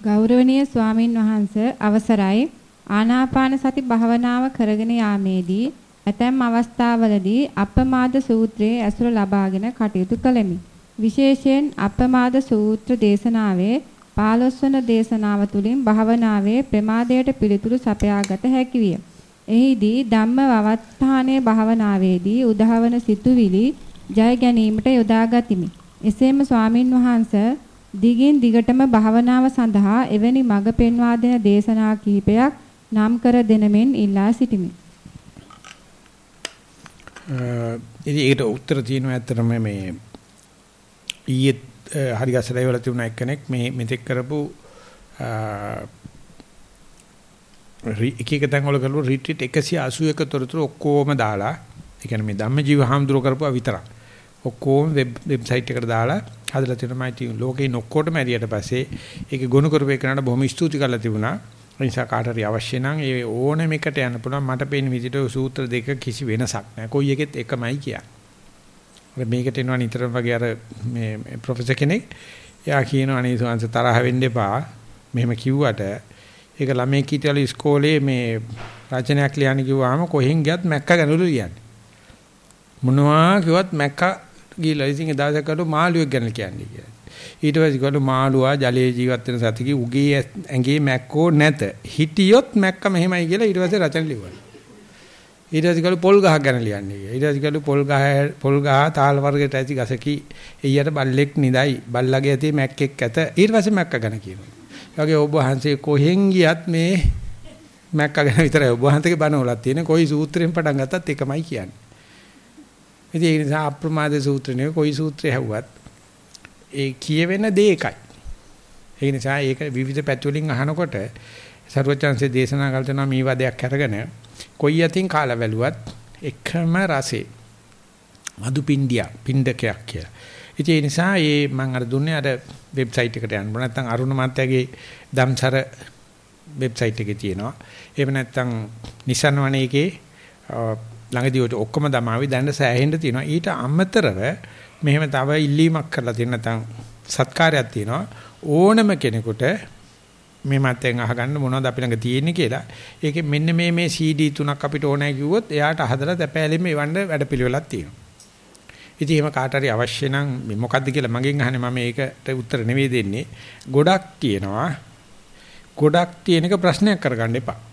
ගෞරවනීය ස්වාමින් වහන්සේ අවසරයි ආනාපාන සති භාවනාව කරගෙන යාමේදී ඇතැම් අවස්ථාවලදී අපමාද සූත්‍රයේ ඇසුර ලබාගෙන කටයුතු කළෙමි. විශේෂයෙන් අපමාද සූත්‍ර දේශනාවේ 15 වන දේශනාව තුළින් භාවනාවේ ප්‍රමාදයට පිළිතුරු සපයාගත හැකි විය. එහිදී ධම්ම වවත්තානේ භාවනාවේදී උදාවන සිතුවිලි ජය ගැනීමට යොදා ගතිමි. එසේම ස්වාමින් වහන්සේ දිගින් දිගටම භාවනාව සඳහා එවැනි මඟ පෙන්වා දෙන දේශනා කිහිපයක් නම් කර දෙනමෙන් ඉල්ලා සිටිමි. ඉතින් ඒකට උත්තර තියෙනවා ඇත්තටම මේ ඊයේ හරි ගස්සලා ඉවර තිබුණා එක්කෙනෙක් මේ මෙතෙක් කරපු එක එක තැන් වල කරපු රිට්‍රීට් 181 තොරතුරු ඔක්කොම දාලා ඒ කියන්නේ මේ ධම්මජීව හාමුදුරුවෝ කරපුවා විතරක් ඔක්කොම වෙබ් වෙබ්සයිට් එකට දාලා හදලා තියෙනවා. ඉතින් ලෝකේ නොක්කොටම ඇරියට පස්සේ ඒක ගොනු කරපු එකනට බොහොම ස්තුති කරලා තිබුණා. ඒ නිසා කාට හරි අවශ්‍ය නම් ඒ ඕනෙම එකට යන්න පුළුවන්. මට පේන විදිහට සූත්‍ර දෙක කිසි වෙනසක් නැහැ. කොයි එකෙත් එකමයි කියන්නේ. මේකට එනවා නිතරම වගේ අර මේ ප්‍රොෆෙසර් කෙනෙක්. එයා කියනවා අනේ සුවංශ තරහ වෙන්න එපා. මෙහෙම කිව්වට ඒක ළමයි කීතල ඉස්කෝලේ මේ රචනයක් ලියන්න කිව්වහම කොහෙන් ගියත් මැක්ක ගැනලු ලියන්නේ. මොනවා කිව්වත් මැක්ක ගිහලා ඉතින් දවසක් කළු මාළුවෙක් ගැන කියන්නේ කියලා. ඊට පස්සේ කළු මාළුවා ජලයේ ජීවත් වෙන සතෙකි උගේ ඇඟේ මැක්කෝ නැත. හිටියොත් මැක්ක මෙහෙමයි කියලා ඊට පස්සේ රචන ලිව්වා. ඊට පස්සේ කළු පොල් ගහක් ගැන ලියන්නේ කියලා. ඊට පස්සේ කළු පොල් ගහ පොල් ගහ තාල වර්ගයට ඇති ගසකි. එయ్యට බල්ලෙක් නිදයි. බල්ලගේ ඇතේ මැක්කෙක් ඇත. ඊට පස්සේ මැක්ක ගැන කියනවා. ඒ වගේ ඔබ වහන්සේ කොහෙන් ගියත් මේ මැක්ක ගැන විතරයි ඔබ වහන්සේගේ බණ වලක් තියෙන. කොයි සූත්‍රයෙන් පටන් ගත්තත් එකමයි කියන්නේ. ඉතින් ඒ නිසා අප්‍රමාද සූත්‍රනේ කොයි සූත්‍රය හැව්වත් ඒ කියවෙන දේ එකයි. ඒ නිසා ඒක විවිධ පැති වලින් අහනකොට ਸਰවචන්සේ දේශනා කළ තැන මේ වදයක් අරගෙන කොයි යතින් කාලා බැලුවත් එකම රසේ මදුපිණ්ඩිය පිණ්ඩකයක් කියලා. ඉතින් ඒ නිසා මේ මම අර දුන්නේ අර වෙබ්සයිට් එකට යන්න බෑ නැත්නම් අරුණ මාත්‍යාගේ දම්සර වෙබ්සයිට් එකේ තියෙනවා. එහෙම නැත්නම් නිසන් වනයේගේ ළඟදී ඔය ඔක්කොම දමාවි දැන් සෑහෙන්න තියෙනවා. ඊට අමතරව මෙහෙම තව ඉල්ලීමක් කරලා තියෙන නැත්නම් සත්කාරයක් තියෙනවා. ඕනම කෙනෙකුට මේ මතෙන් අහගන්න මොනවද අපි ළඟ තියෙන්නේ කියලා. ඒකේ මෙන්න මේ මේ CD තුනක් අපිට ඕනයි කිව්වොත් එයාට හදලා තැපෑලෙම එවන්න වැඩපිළිවෙලක් තියෙනවා. ඉතින් එහෙම කාට හරි අවශ්‍ය නම් මේ මොකද්ද කියලා මගෙන් අහන්නේ මම ඒකට උත්තර නෙවෙයි දෙන්නේ. ගොඩක් තියෙනවා. ගොඩක් තියෙන එක ප්‍රශ්නයක් කරගන්න එපා.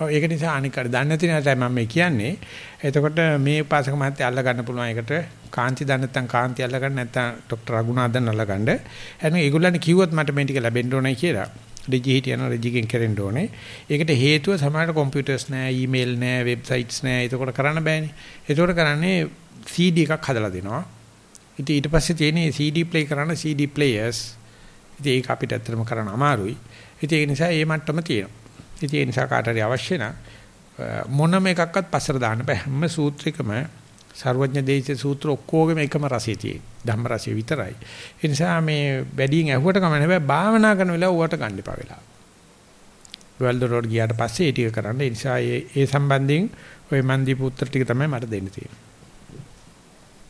ඔව් ඒක නිසා අනික් අර දන්නේ නැති නේද මම මේ කියන්නේ. එතකොට මේ උපාසක මහත්තයා අල්ල ගන්න පුළුවන් ඒකට කාන්ති දන්නේ නැත්නම් කාන්ති අල්ල ගන්න නැත්නම් ડોક્ટર රඝුනාഥන් අල්ල ගන්න. එහෙනම් ඒගොල්ලන් කිව්වොත් මට මේ ටික ලැබෙන්න ඕනයි කියලා. ඩිජි හිටියන රජිකෙන් කරෙන්න ඕනේ. ඒකට හේතුව සමහරට කම්පියුටර්ස් නැහැ, ඊමේල් නැහැ, වෙබ්සයිට්ස් නැහැ. ඒකෝට කරන්න බෑනේ. ඒකෝට කරන්නේ CD එකක් හදලා දෙනවා. ඉතින් ඊට පස්සේ තියෙන්නේ CD play කරන්න CD players. ඉතින් ඒක අපිට ඇත්තටම කරන්න අමාරුයි. ඉතින් ඒ නිසා ඒ මට්ටම තියෙනවා. ඉතින් ඒ නිසා කාට හරි අවශ්‍ය නම් මොනම එකක්වත් පස්සට දාන්න බෑ. හැම සූත්‍රිකම සර්වඥ දේශේ සූත්‍ර ඔක්කොගෙම එකම රසය තියෙයි. ධම්ම රසය විතරයි. ඒ නිසා මේ වැඩියෙන් ඇහුවට කම නැහැ. භාවනා කරන වෙලාව ඌට ගන්න එපා වෙලාව. වල්ද රෝඩ් ගියාට පස්සේ ඒ ටික කරන්න. ඒ නිසා ඒ ඒ සම්බන්ධයෙන් ওই මන් දීපු උත්තර ටික තමයි මට දෙන්න තියෙන්නේ.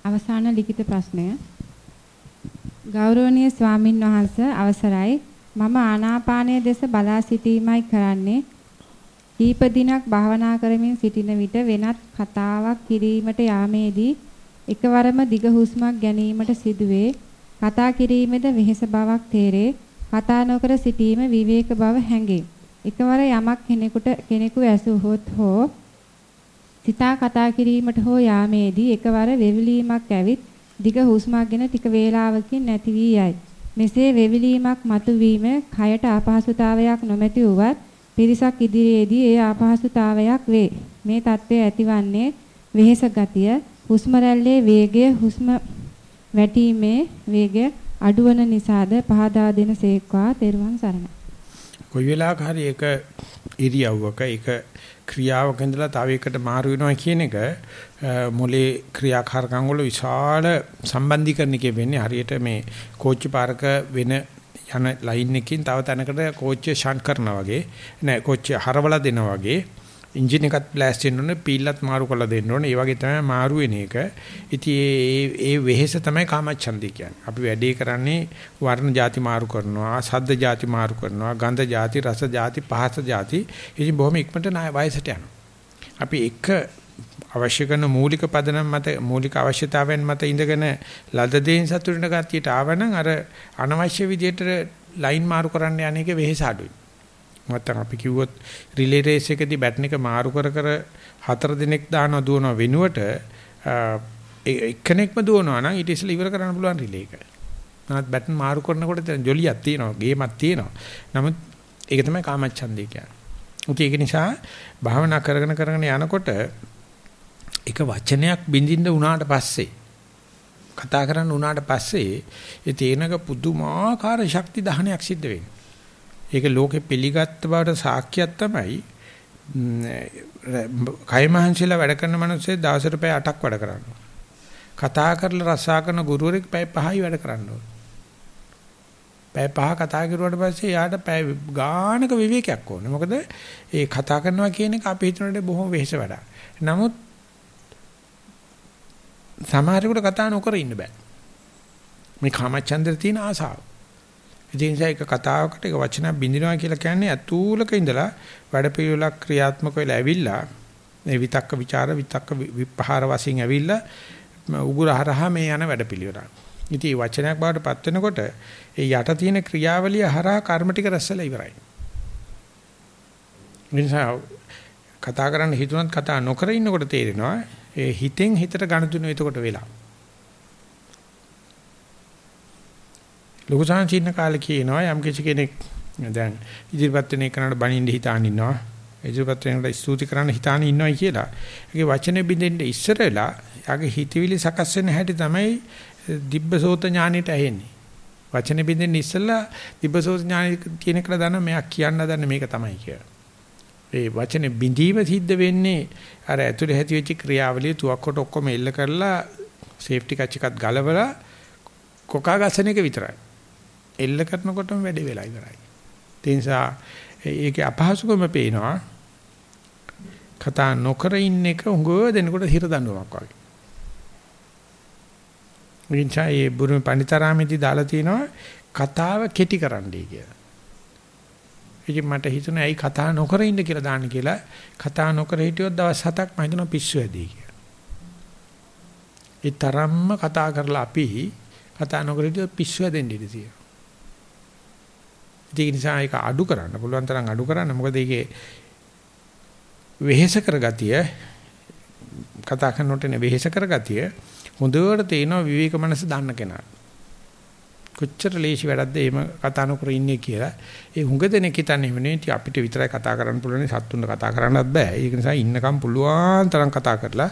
අවසාන ලිඛිත ප්‍රශ්නය ගෞරවනීය ස්වාමින් වහන්සේ අවසරයි මම ආනාපානයේ දෙස බලා සිටීමයි කරන්නේ. දීප දිනක් භාවනා කරමින් සිටින විට වෙනත් කතාවක් කිරීමට යාමේදී එකවරම දිග හුස්මක් ගැනීමට සිදුවේ. කතා කිරීමේද වෙහෙස බවක් තේරේ. කතා නොකර සිටීම විවේක බව හැඟේ. එකවර යමක් කෙනෙකුට කෙනෙකු ඇසුවොත් හෝ සිතා කතා කිරීමට හෝ යාමේදී එකවර වෙවිලීමක් ඇවිත් දිග හුස්මක් ගෙන ටික වේලාවකින් නැති වී යයි. මෙසේ වෙවිලීමක් මතුවීම කයට අපහසුතාවයක් නොමැති වුවත් පිරිසක් ඉදිරියේදී ඒ අපහසුතාවයක් වේ. මේ తත්වය ඇතිවන්නේ වෙහෙස ගතිය, හුස්ම රැල්ලේ වේගය, හුස්ම වැටීමේ වේගය අඩුවන නිසාද පහදා දෙන සේක්වා තෙරුවන් සරණයි. කොයි වෙලාවක හරි එක ඉරියව්වක එක ක්‍රියාවක ඉඳලා තව එකට මාරු වෙනවා කියන එක මොලේ ක්‍රියාකාරකම් වල විශාල සම්බන්ධීකරණයක වෙන්නේ හරියට මේ කෝච්චි පාරක වෙන යන ලයින් එකකින් තව තැනකට කෝච්චිය ෂන්ට් කරනවා වගේ නෑ කෝච්චිය හරවලා දෙනවා වගේ. එන්ජින් එකත් බ්ලාස්ට් වෙන්න ඕනේ පීල්ලත් මාරු කරලා දෙන්න ඕනේ. ඒ වගේ තමයි මාරු වෙන එක. ඉතින් ඒ ඒ වෙහෙස තමයි කාමච්ඡන්දේ කියන්නේ. අපි වැඩේ කරන්නේ වර්ණ ಜಾති මාරු කරනවා, ශබ්ද ಜಾති මාරු කරනවා, ගන්ධ ಜಾති, රස ಜಾති, පහස ಜಾති. ඉතින් බොහොම ඉක්මනට ණය වයසට යනවා. අපි එක අවශ්‍ය කරන මූලික පදනම් මත මූලික අවශ්‍යතාවයන් මත ඉඳගෙන ලද දෙයින් සතුටින ගතියට ආවනම් අර අනවශ්‍ය විදියට ලයින් මාරු කරන්න යන එක වෙහෙස අඩුයි. නැත්නම් අපි කිව්වොත් රිලේ රේස් එකදී බැටන් එක මාරු කර කර හතර දිනක් දානවා දුවනවා වෙනුවට එක්කෙනෙක්ම දුවනවා නම් ඊට ඉස්සෙල්ලා ඉවර කරන්න පුළුවන් රිලේ එක. නමුත් බැටන් මාරු කරනකොට දැන් ජොලියක් තියෙනවා, ගේමක් තියෙනවා. නමුත් ඒක තමයි කාමච්ඡන්දේ කියන්නේ. ඒක නිසා භාවනා කරගෙන කරගෙන යනකොට එක වචනයක් බින්දින්න උනාට පස්සේ කතා කරන්න උනාට පස්සේ ඒ තේනක පුදුමාකාර ශක්ති දහනයක් සිද්ධ වෙනවා. ඒක ලෝකෙ පිළිගත්ත බවට සාක්ෂියක් තමයි කය මහන්සිලා වැඩ කරන මිනිස්සේ දවසට පැය 8ක් වැඩ කරනවා. කතා කරලා රසා කරන ගුරුවරෙක් පැය 5යි වැඩ කරන්න ඕන. පැය 5 කතා කරුවාට පස්සේ යාට පැය ගානක විවේකයක් ඕනේ. මොකද ඒ කතා කරනවා කියන එක අපි හිතනට බොහොම වෙහෙස වැඩක්. නමුත් සමහරෙකුට කතා නොකර ඉන්න බෑ. මේ කාමචන්දර තියෙන ආසාව. ඒ නිසා එක කතාවකට එක වචනයක් බින්දිනවා කියලා කියන්නේ අතූලක ඉඳලා වැඩපිළිවෙලක් ක්‍රියාත්මක වෙලා ඇවිල්ලා මේ විතක්ක ਵਿਚාර විතක්ක විපහාර වශයෙන් ඇවිල්ලා උගුරහරහා මේ යන වැඩපිළිවෙලක්. ඉතින් මේ වචනයක් බවට පත් වෙනකොට ඒ යට තියෙන ක්‍රියාවලිය හරහා කර්ම ටික රැස්සලා ඉවරයි. නිසා කතා කරන්න හිතුණත් කතා නොකර ඉන්නකොට තේරෙනවා ඒ හිතෙන් හිතට ගණතුන එතකොට වෙලා. ලොකු සංචින්න කාලේ කියනවා යම් කිසි කෙනෙක් දැන් ඉදිරිපත් වෙන එකනට බණින්න හිතාන ඉන්නවා. ඉදිරිපත් වෙනකට ස්තුති කරන්න හිතාන ඉන්නවයි කියලා. ඒකේ වචනේ බින්දෙන්න ඉස්සර වෙලා යාගේ හිතවිලි සකස් වෙන හැටි තමයි දිබ්බසෝත ඥානෙට ඇහෙන්නේ. වචනේ බින්දෙන්න ඉස්සලා දිබ්බසෝත ඥානෙ කියන එකට දන්න මෙයා කියන්න දන්න මේක තමයි කියලා. ඒ වචනේ බිඳීම සිද්ධ වෙන්නේ අර ඇතුලේ ඇති වෙච්ච ක්‍රියාවලිය තුවක්කොට ඔක්කොම එල්ල කරලා සේෆ්ටි කච් එකත් ගලවලා කොකා ගසන එක විතරයි. එල්ල කරනකොටම වැඩේ වෙලා ඉවරයි. ඒ නිසා ඒකේ අපහසුකම පේනවා. කතා නොකර ඉන්න එක උඟව දෙනකොට හිර දඬුවමක් වගේ. මිනිසා ඒ බුරුමේ පණිතරාමේදී දාලා තිනවා කතාව කෙටි කරන්නයි කියලා. ඉතින් මට හිතුණා ඇයි කතා නොකර ඉන්න කියලා දාන්න කියලා. කතා නොකර හිටියොත් දවස් 7ක් මම හිතනවා පිස්සු ඇදී කියලා. ඒ තරම්ම කතා කරලා අපි කතා නොකර හිටියොත් පිස්සු ඇදෙන්න ඉඩ තියෙනවා. ඒක නිසා ඒක අඩු කරන්න පුළුවන් තරම් අඩු කරන්න. මොකද ඒකේ වෙහෙස කරගතිය කතා කරනකොට නේ වෙහෙස කරගතිය හොඳට තේනවා විවේක මනස දන්න කෙනා. කොච්චර ලේසි වැඩක්ද එහෙම කතා නොකර ඉන්නේ කියලා. ඒ හුඟ දෙනෙක් හිතන්නේ නෙවෙයි අපිට විතරයි කතා කරන්න පුළුවන් සත්තුන්ට කතා කරන්නත් බෑ. ඒක නිසා ඉන්නකම් පුළුවන් තරම් කතා කරලා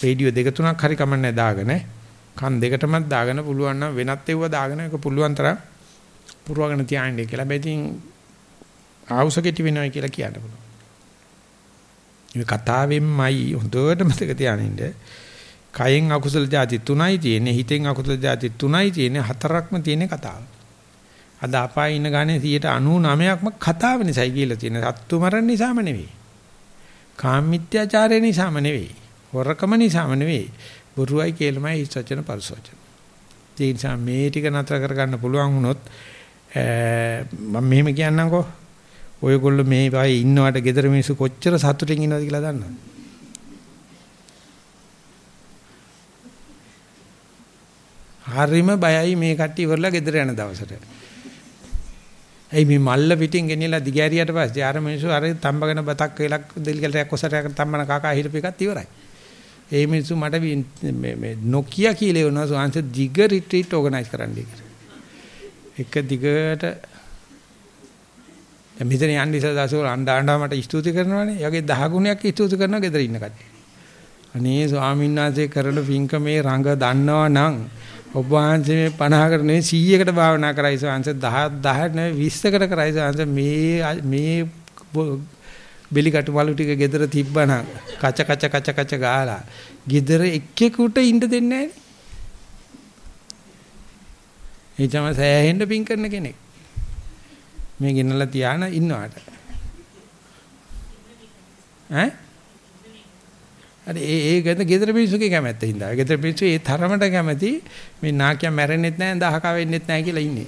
රේඩියෝ දෙක තුනක් හරි කමන්නේ දාගෙන කන් දෙකටමත් දාගෙන පුළුවන් නම් වෙනත් ඒවා දාගෙන ඒක පුළුවන් තරම් පුරවගෙන තියාන්නේ කියලා. බැතින් ආවුස කෙටි වෙනවා කියලා කියන්න පුළුවන්. මේ කතාවෙන්මයි හොඳට මතක තියානින්න. කයෙන් අකුසල જાති තුනයි තියෙන්නේ හිතෙන් අකුසල જાති තුනයි තියෙන්නේ හතරක්ම තියෙන්නේ කතාව. අද අපායේ ඉන්න ගානේ 99%ක්ම කතාව නිසායි කියලා තියෙන. සත්තු මරණ නිසාම නෙවෙයි. කාමමිත්‍යාචාරය නිසාම නෙවෙයි. හොරකම නිසාම නෙවෙයි. බොරුවයි කියලාමයි ඉස්සචන පරිසවචන. ඒ නිසා මේ ටික නතර කරගන්න පුළුවන් වුණොත් මම මෙහෙම කියන්නම්කෝ. ඔයගොල්ලෝ මේ වගේ ඉන්නවට gedara මිනිස්සු කොච්චර සතුටින් ඉන්නවද කියලා දන්නවද? හරිම බයයි මේ කට්ටිය ඉවරලා ගෙදර යන දවසට. එයි මේ මල්ල පිටින් ගෙනියලා දිගෑරියට පස්සේ ආර මිනිස්සු අර තම්බගෙන බතක් වේලක් දෙල්කලයක් කොසරයක් තම්බන කාකා හිටපු එකත් ඉවරයි. ඒ මිනිස්සු මට මේ මේ නොකිය කියලා වෙනවා සෝංශ දිග රිට්‍රීට් ඕගනයිස් කරන්න කියලා. එක දිගට දැන් මෙතන යන්න ඉස්සර දවසවල අඬ අඬ මට ස්තුති කරනවානේ. යගේ 10 ගුණයක් ස්තුති කරනවා ගෙදර ඉන්න කට්ටිය. අනේ ස්වාමීන් වහන්සේ කරන පින්කමේ රඟ දන්නවා නම් ඔබ වහන්සේ මේ 50කට නෙවෙයි 100කට භාවනා කරයි සාංශ 10 10 නෙවෙයි 20කට කරයි සාංශ මේ මේ බෙලි කටුමලු ටික gedara තිබ්බනම් කච කච කච කච ගාලා gedara එක්කෙකුට ඉන්න දෙන්නේ නැහැ නේ ඒ සෑහෙන්න පින් කරන කෙනෙක් මේ ගෙනලා තියාන ඉන්නවාට ඈ අර ඒ ඒ ගැන ගෙදර මිනිස්සුගේ කැමැත්ත හින්දා. ගෙදර මිනිස්සු ඒ තරමට කැමැති මේ නාකිය මැරෙන්නෙත් නැහැ, දහක වෙන්නෙත් නැහැ කියලා ඉන්නේ.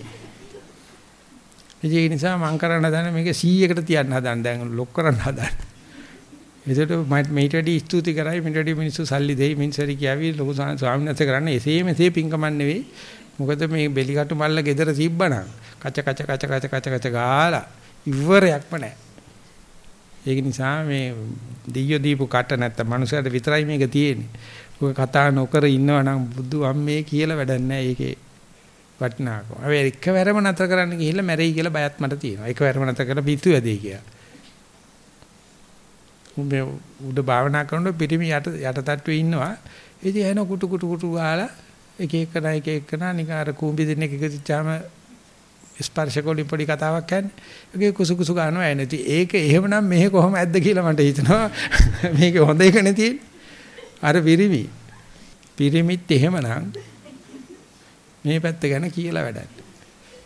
ඒ නිසා මං කරන්න හදන මේක 100කට තියන්න හදන දැන් ලොක් කරන්න හදන. ඒකට මේට වැඩි ස්තුති කරයි මේට වැඩි මිනිස්සු සල්ලි දෙයි මිනිස්සරි කියාවි ලොකු ස්වාමීන් වහන්සේ කරන්නේ එසේ මෙසේ පිංකමක් නෙවෙයි. මොකද මේ බෙලිකටු මල්ල ගෙදර තිබ්බනම් කච කච කච කච කච කච ගාලා ඉවරයක්ම නැහැ. ඒක නිසා මේ දෙයියෝ දීපු කට නැත්තම් මනුස්සයට විතරයි මේක තියෙන්නේ. ඔය කතා නොකර ඉන්නවනම් බුදු අම්මේ කියලා වැඩක් නැහැ ඒකේ වටිනාකම. හැබැයි එකවරම නතර කරන්න ගිහිල්ලා මැරෙයි කියලා බයත් මට තියෙනවා. එකවරම නතර කරලා පිස්සු වැදේ කියලා. උඹ උඩ භාවනා කරනකොට පිටිමි යට යට තට්ටුවේ ඉන්නවා. ඉතින් එන කුටු කුටු කුටු ගාලා එක එකනා එක එකනා නිකාර කූඹි දෙන්නෙක් එකතිච්චාම ස්පර්ශ කොලින් පොඩි කතාවක් යන්නේ. ඒකේ කුසු කුසු ගන්නවා එන්නේ. ඒක එහෙමනම් මෙහෙ කොහොම ඇද්ද කියලා මට හිතෙනවා. මේක හොඳ එක නෙතියි. අර පිරිමි. පිරිමිත් එහෙමනම් මේ පැත්ත ගැන කියලා වැඩක්.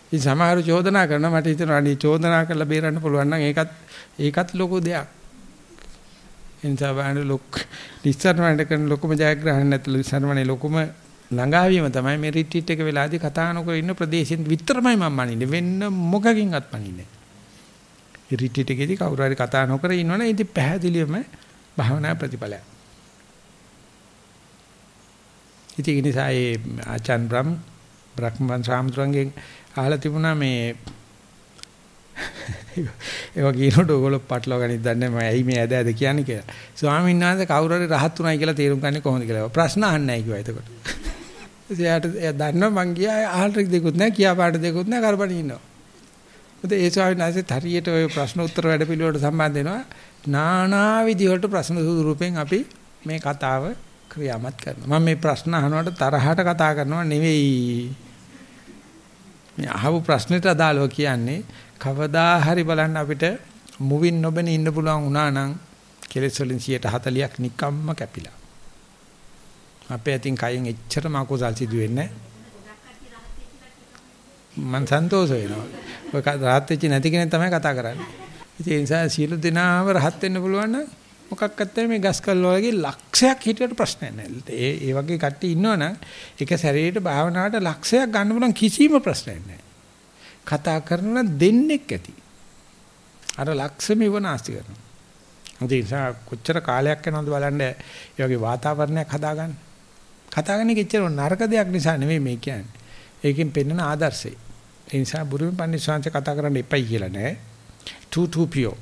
ඉතින් සමහරව චෝදනා කරනවා මට හිතෙනවා අනේ චෝදනා කරලා බේරන්න පුළුවන් නම් ඒකත් ඒකත් ලොකු දෙයක්. එනිසා බලන්න ලොක් නිස්සාරණයට කරන ලොකුම ජයග්‍රහණ නැතුළු සර්වණේ ලොකුම ළඟාවීම තමයි මේ රිට්‍රීට් එක වෙලාදී කතා නොකර ඉන්න ප්‍රදේශෙන් විතරමයි මම මනින්නේ වෙන්න මොකකින්වත් මනින්නේ. රිට්‍රීට් එකේදී කවුරු හරි කතා නොකර ඉන්නවනේ ඉතින් පැහැදිලිවම භාවනා ප්‍රතිඵලයක්. ඉතින් ඒ නිසා ඒ ආචාන් බ්‍රම් බ්‍රහ්මන් සාම්තුන්ගෙන් අහලා තිබුණා මේ ඒවා කියනකොට ඕගොල්ලෝ පටලවා ගනිත් දන්නේ මම ඇයි මේ ඇද ඇද කියන්නේ කියලා. ස්වාමීන් වහන්සේ කවුරු හරි රහත් උනායි කියලා තේරුම් ගන්නේ කොහොමද කියලා. ප්‍රශ්න අහන්නේ නැහැ කිව්වා එතකොට. එයාට එයා දන්නවා මං ගියා අහන්න දෙකුත් නැහැ කියා පාට දෙකුත් නැහැ කරපණ ඉන්නවා. මොකද ඒ ස්වාමීන් වහන්සේ හරියට ওই ප්‍රශ්න උත්තර වැඩ පිළිවෙලට සම්බන්ධ වෙනවා. නානා විදිහට ප්‍රශ්න සුදුරූපෙන් අපි මේ කතාව ක්‍රියාමත් කරනවා. මම මේ ප්‍රශ්න අහනකොට තරහට කතා කරනවා නෙවෙයි. මේ අහපු ප්‍රශ්නෙට අදාළව කියන්නේ කවදා හරි බලන්න අපිට මුවින් නොබෙන ඉන්න පුළුවන් වුණා නම් කෙලෙස් වලින් 140ක් නිකම්ම කැපිලා. අපේ අතින් කයෙන් එච්චරම අකුසල් සිදු වෙන්නේ මං සන්තෝෂ වෙනවා. ඔය රහත් වෙච්ච නැති කෙනෙක් තමයි කතා කරන්නේ. ඒ නිසා සියලු දෙනාම රහත් වෙන්න පුළුවන් නම් මොකක්වත් මේ ගස් කල් වගේ ලක්ෂයක් හිටියට ප්‍රශ්නයක් නැහැ. ඒ ඒ වගේ කට්ටිය ඉන්නවනම් එක සැරේට භාවනාවට ලක්ෂයක් ගන්න පුළුවන් කිසිම ප්‍රශ්නයක් නැහැ. කතා කරන දෙන්නෙක් ඇති. අර ලක්ෂම ඉවනාස්ති කරනවා. ඒ නිසා කොච්චර කාලයක් යනවද බලන්න ඒ වගේ වාතාවරණයක් හදාගන්න. කතා කරන එක එච්චර නරක දෙයක් නිසා නෙවෙයි මේ කියන්නේ. ඒකෙන් පෙන්වන ආදර්ශය. ඒ නිසා බුරුමි පන්සිවාංශ කතා කරන්න එපයි කියලා නෑ. two two pure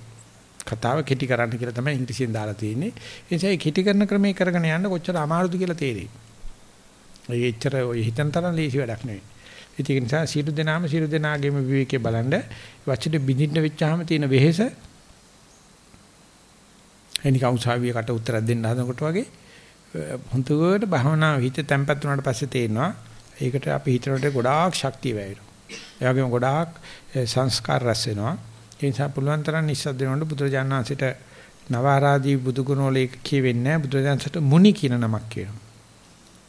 කතාව කෙටි කරන්න කියලා තමයි ඉංග්‍රීසියෙන් දාලා තියෙන්නේ. ඒ නිසා මේ කෙටි කරන ක්‍රමයේ කරගෙන යන්න කොච්චර අමාරුද කියලා තේරෙයි. ඒ එච්චර ඔය හිතන තරම් ලේසි වැඩක් නෙවෙයි. ඒක නිසා සියලු දෙනාම සියලු දෙනාගේම විවේකයේ බලන්න වචනේ බිඳින්න වෙච්චාම තියෙන වෙහෙස එනිකා උසාවියකට උත්තර දෙන්න හදනකොට වගේ හොඳට භවනා හිත තැම්පත් වුණාට පස්සේ තේරෙනවා ඒකට අපි හිතනට ගොඩාක් ශක්තිය වැයෙනවා. ඒ වගේම ගොඩාක් සංස්කාර රැස් වෙනවා. ඒ නිසා පුළුවන් තරම් නිස්සද්ද වෙනකොට බුදුරජාණන් වහන්සේට නවාරාදී බුදුගුණ වල කියවෙන්නේ නැහැ බුදුරජාණන්සට මුනි කියන නමක් කියනවා.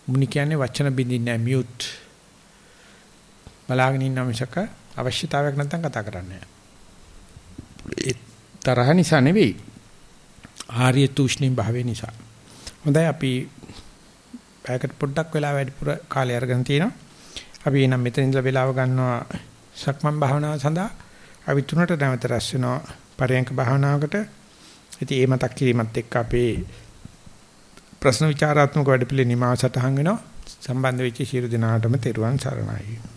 මුනි කියන්නේ වචන බින්දින්නේ නැහැ මියුට්. බලාගෙන ඉන්න මිසක අවශ්‍යතාවයක් නැත්නම් කතා කරන්නේ නැහැ. තරහ නිසා නෙවෙයි. ආර්ය තුෂ්ණිම් භාවය නිසා. හොඳයි අපි පැයකට පොඩ්ඩක් වෙලා වැඩිපුර කාලය අරගෙන තිනවා. අපි එනම් මෙතන ඉඳලා වෙලාව ගන්නවා සක්මන් භාවනාව සඳහා. අපි තුනට නැවත රැස් වෙනවා පරයන්ක භාවනාවකට. ඉතින් ඒ මතක් කිරීමත් එක්ක අපේ ප්‍රශ්න විචාරාත්මක වැඩපිළිවෙල නිමාව සටහන් වෙනවා. සම්බන්ධ වෙච්ච සියලු දෙනාටම තෙරුවන් සරණයි.